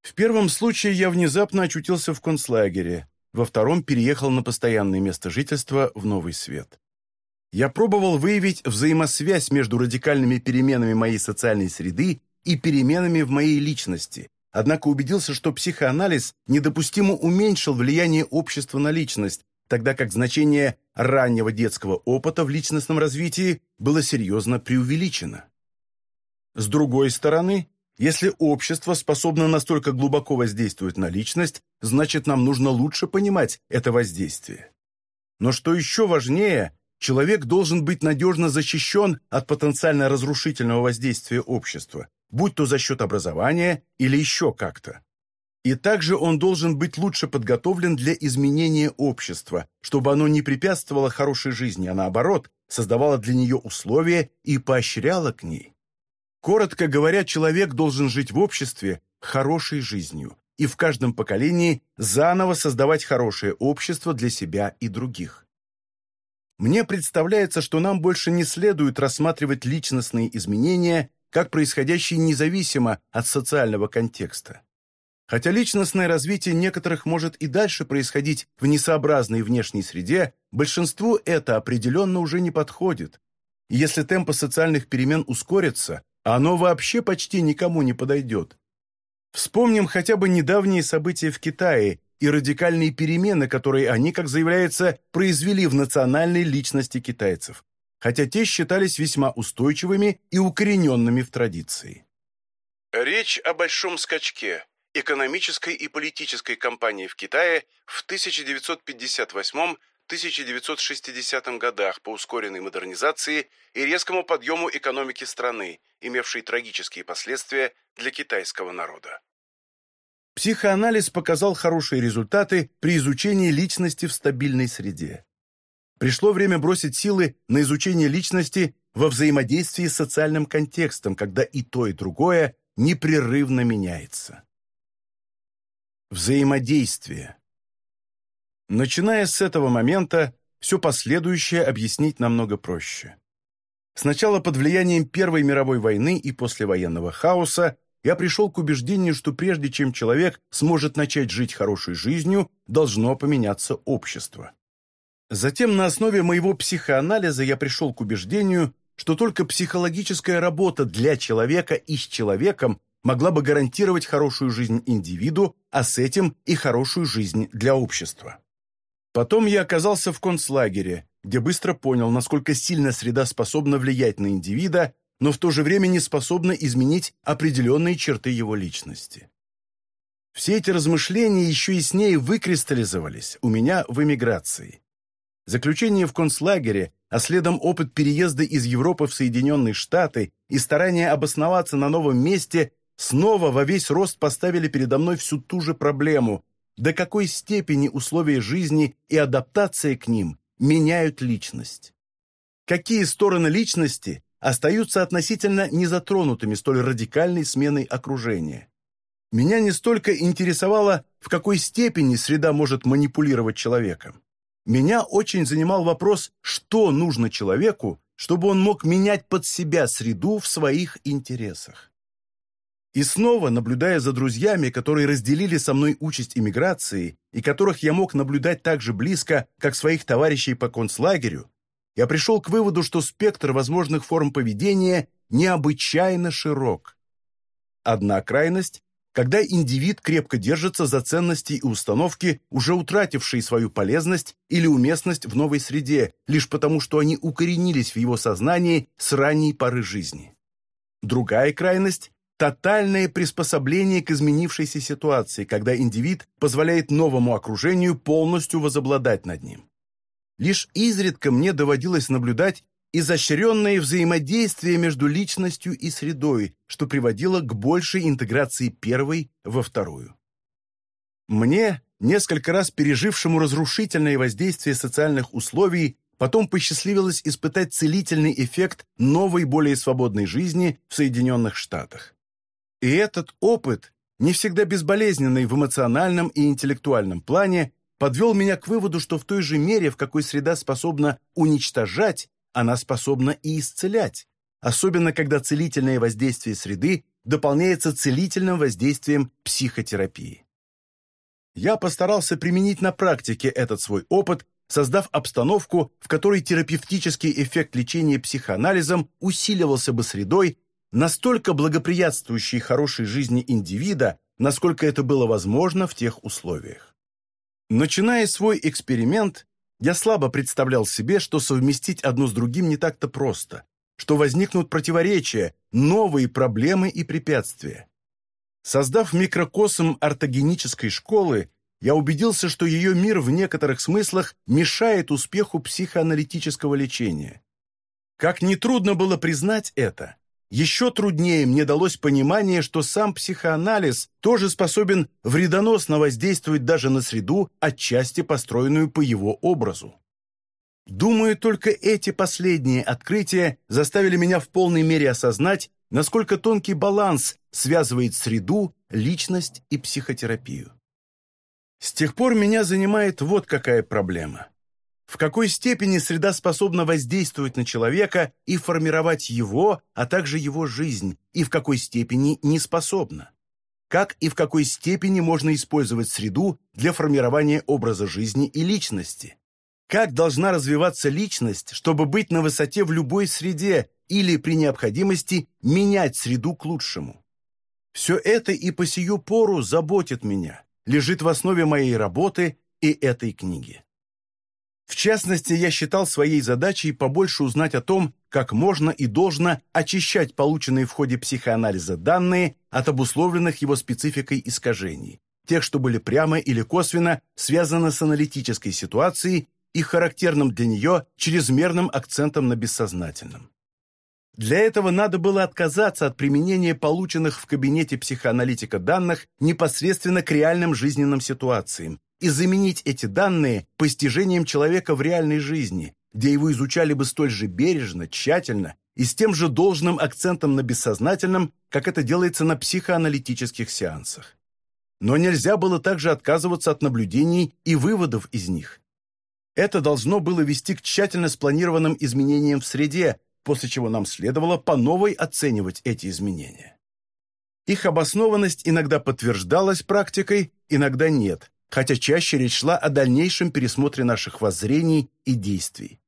Speaker 1: В первом случае я внезапно очутился в концлагере, во втором переехал на постоянное место жительства в Новый Свет. Я пробовал выявить взаимосвязь между радикальными переменами моей социальной среды и переменами в моей личности, однако убедился, что психоанализ недопустимо уменьшил влияние общества на личность, тогда как значение раннего детского опыта в личностном развитии было серьезно преувеличено. С другой стороны, если общество способно настолько глубоко воздействовать на личность, значит, нам нужно лучше понимать это воздействие. Но что еще важнее, человек должен быть надежно защищен от потенциально разрушительного воздействия общества, будь то за счет образования или еще как-то. И также он должен быть лучше подготовлен для изменения общества, чтобы оно не препятствовало хорошей жизни, а наоборот, создавало для нее условия и поощряло к ней. Коротко говоря, человек должен жить в обществе хорошей жизнью и в каждом поколении заново создавать хорошее общество для себя и других. Мне представляется, что нам больше не следует рассматривать личностные изменения как происходящие независимо от социального контекста. Хотя личностное развитие некоторых может и дальше происходить в несообразной внешней среде, большинству это определенно уже не подходит. И если темпы социальных перемен ускорятся, оно вообще почти никому не подойдет. Вспомним хотя бы недавние события в Китае и радикальные перемены, которые они, как заявляется, произвели в национальной личности китайцев, хотя те считались весьма устойчивыми и укорененными в традиции. Речь о большом скачке экономической и политической кампании в Китае в 1958 1960 годах по ускоренной модернизации и резкому подъему экономики страны, имевшей трагические последствия для китайского народа. Психоанализ показал хорошие результаты при изучении личности в стабильной среде. Пришло время бросить силы на изучение личности во взаимодействии с социальным контекстом, когда и то, и другое непрерывно меняется. Взаимодействие. Начиная с этого момента, все последующее объяснить намного проще. Сначала под влиянием Первой мировой войны и послевоенного хаоса я пришел к убеждению, что прежде чем человек сможет начать жить хорошей жизнью, должно поменяться общество. Затем на основе моего психоанализа я пришел к убеждению, что только психологическая работа для человека и с человеком могла бы гарантировать хорошую жизнь индивиду, а с этим и хорошую жизнь для общества. Потом я оказался в концлагере, где быстро понял, насколько сильно среда способна влиять на индивида, но в то же время не способна изменить определенные черты его личности. Все эти размышления еще яснее выкристаллизовались у меня в эмиграции. Заключение в концлагере, а следом опыт переезда из Европы в Соединенные Штаты и старание обосноваться на новом месте снова во весь рост поставили передо мной всю ту же проблему до какой степени условия жизни и адаптация к ним меняют личность. Какие стороны личности остаются относительно незатронутыми столь радикальной сменой окружения. Меня не столько интересовало, в какой степени среда может манипулировать человеком. Меня очень занимал вопрос, что нужно человеку, чтобы он мог менять под себя среду в своих интересах. И снова, наблюдая за друзьями, которые разделили со мной участь иммиграции и которых я мог наблюдать так же близко, как своих товарищей по концлагерю, я пришел к выводу, что спектр возможных форм поведения необычайно широк. Одна крайность – когда индивид крепко держится за ценности и установки, уже утратившие свою полезность или уместность в новой среде, лишь потому, что они укоренились в его сознании с ранней поры жизни. Другая крайность тотальное приспособление к изменившейся ситуации, когда индивид позволяет новому окружению полностью возобладать над ним. Лишь изредка мне доводилось наблюдать изощренное взаимодействие между личностью и средой, что приводило к большей интеграции первой во вторую. Мне, несколько раз пережившему разрушительное воздействие социальных условий, потом посчастливилось испытать целительный эффект новой, более свободной жизни в Соединенных Штатах. И этот опыт, не всегда безболезненный в эмоциональном и интеллектуальном плане, подвел меня к выводу, что в той же мере, в какой среда способна уничтожать, она способна и исцелять, особенно когда целительное воздействие среды дополняется целительным воздействием психотерапии. Я постарался применить на практике этот свой опыт создав обстановку, в которой терапевтический эффект лечения психоанализом усиливался бы средой, настолько благоприятствующей хорошей жизни индивида, насколько это было возможно в тех условиях. Начиная свой эксперимент, я слабо представлял себе, что совместить одно с другим не так-то просто, что возникнут противоречия, новые проблемы и препятствия. Создав микрокосм ортогенической школы, я убедился, что ее мир в некоторых смыслах мешает успеху психоаналитического лечения. Как нетрудно было признать это, еще труднее мне далось понимание, что сам психоанализ тоже способен вредоносно воздействовать даже на среду, отчасти построенную по его образу. Думаю, только эти последние открытия заставили меня в полной мере осознать, насколько тонкий баланс связывает среду, личность и психотерапию. С тех пор меня занимает вот какая проблема. В какой степени среда способна воздействовать на человека и формировать его, а также его жизнь, и в какой степени не способна? Как и в какой степени можно использовать среду для формирования образа жизни и личности? Как должна развиваться личность, чтобы быть на высоте в любой среде или, при необходимости, менять среду к лучшему? Все это и по сию пору заботит меня лежит в основе моей работы и этой книги. В частности, я считал своей задачей побольше узнать о том, как можно и должно очищать полученные в ходе психоанализа данные от обусловленных его спецификой искажений, тех, что были прямо или косвенно связаны с аналитической ситуацией и характерным для нее чрезмерным акцентом на бессознательном. Для этого надо было отказаться от применения полученных в кабинете психоаналитика данных непосредственно к реальным жизненным ситуациям и заменить эти данные постижением человека в реальной жизни, где его изучали бы столь же бережно, тщательно и с тем же должным акцентом на бессознательном, как это делается на психоаналитических сеансах. Но нельзя было также отказываться от наблюдений и выводов из них. Это должно было вести к тщательно спланированным изменениям в среде, после чего нам следовало по новой оценивать эти изменения. Их обоснованность иногда подтверждалась практикой, иногда нет, хотя чаще речь шла о дальнейшем пересмотре наших воззрений и действий.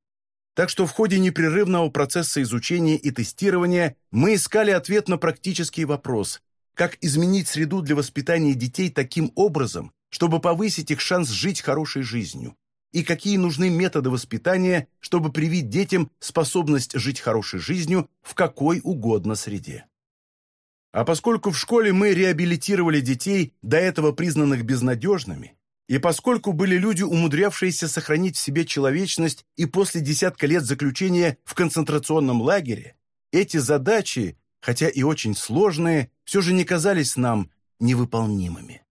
Speaker 1: Так что в ходе непрерывного процесса изучения и тестирования мы искали ответ на практический вопрос, как изменить среду для воспитания детей таким образом, чтобы повысить их шанс жить хорошей жизнью, и какие нужны методы воспитания, чтобы привить детям способность жить хорошей жизнью в какой угодно среде. А поскольку в школе мы реабилитировали детей, до этого признанных безнадежными, и поскольку были люди, умудрявшиеся сохранить в себе человечность и после десятка лет заключения в концентрационном лагере, эти задачи, хотя и очень сложные, все же не казались нам невыполнимыми.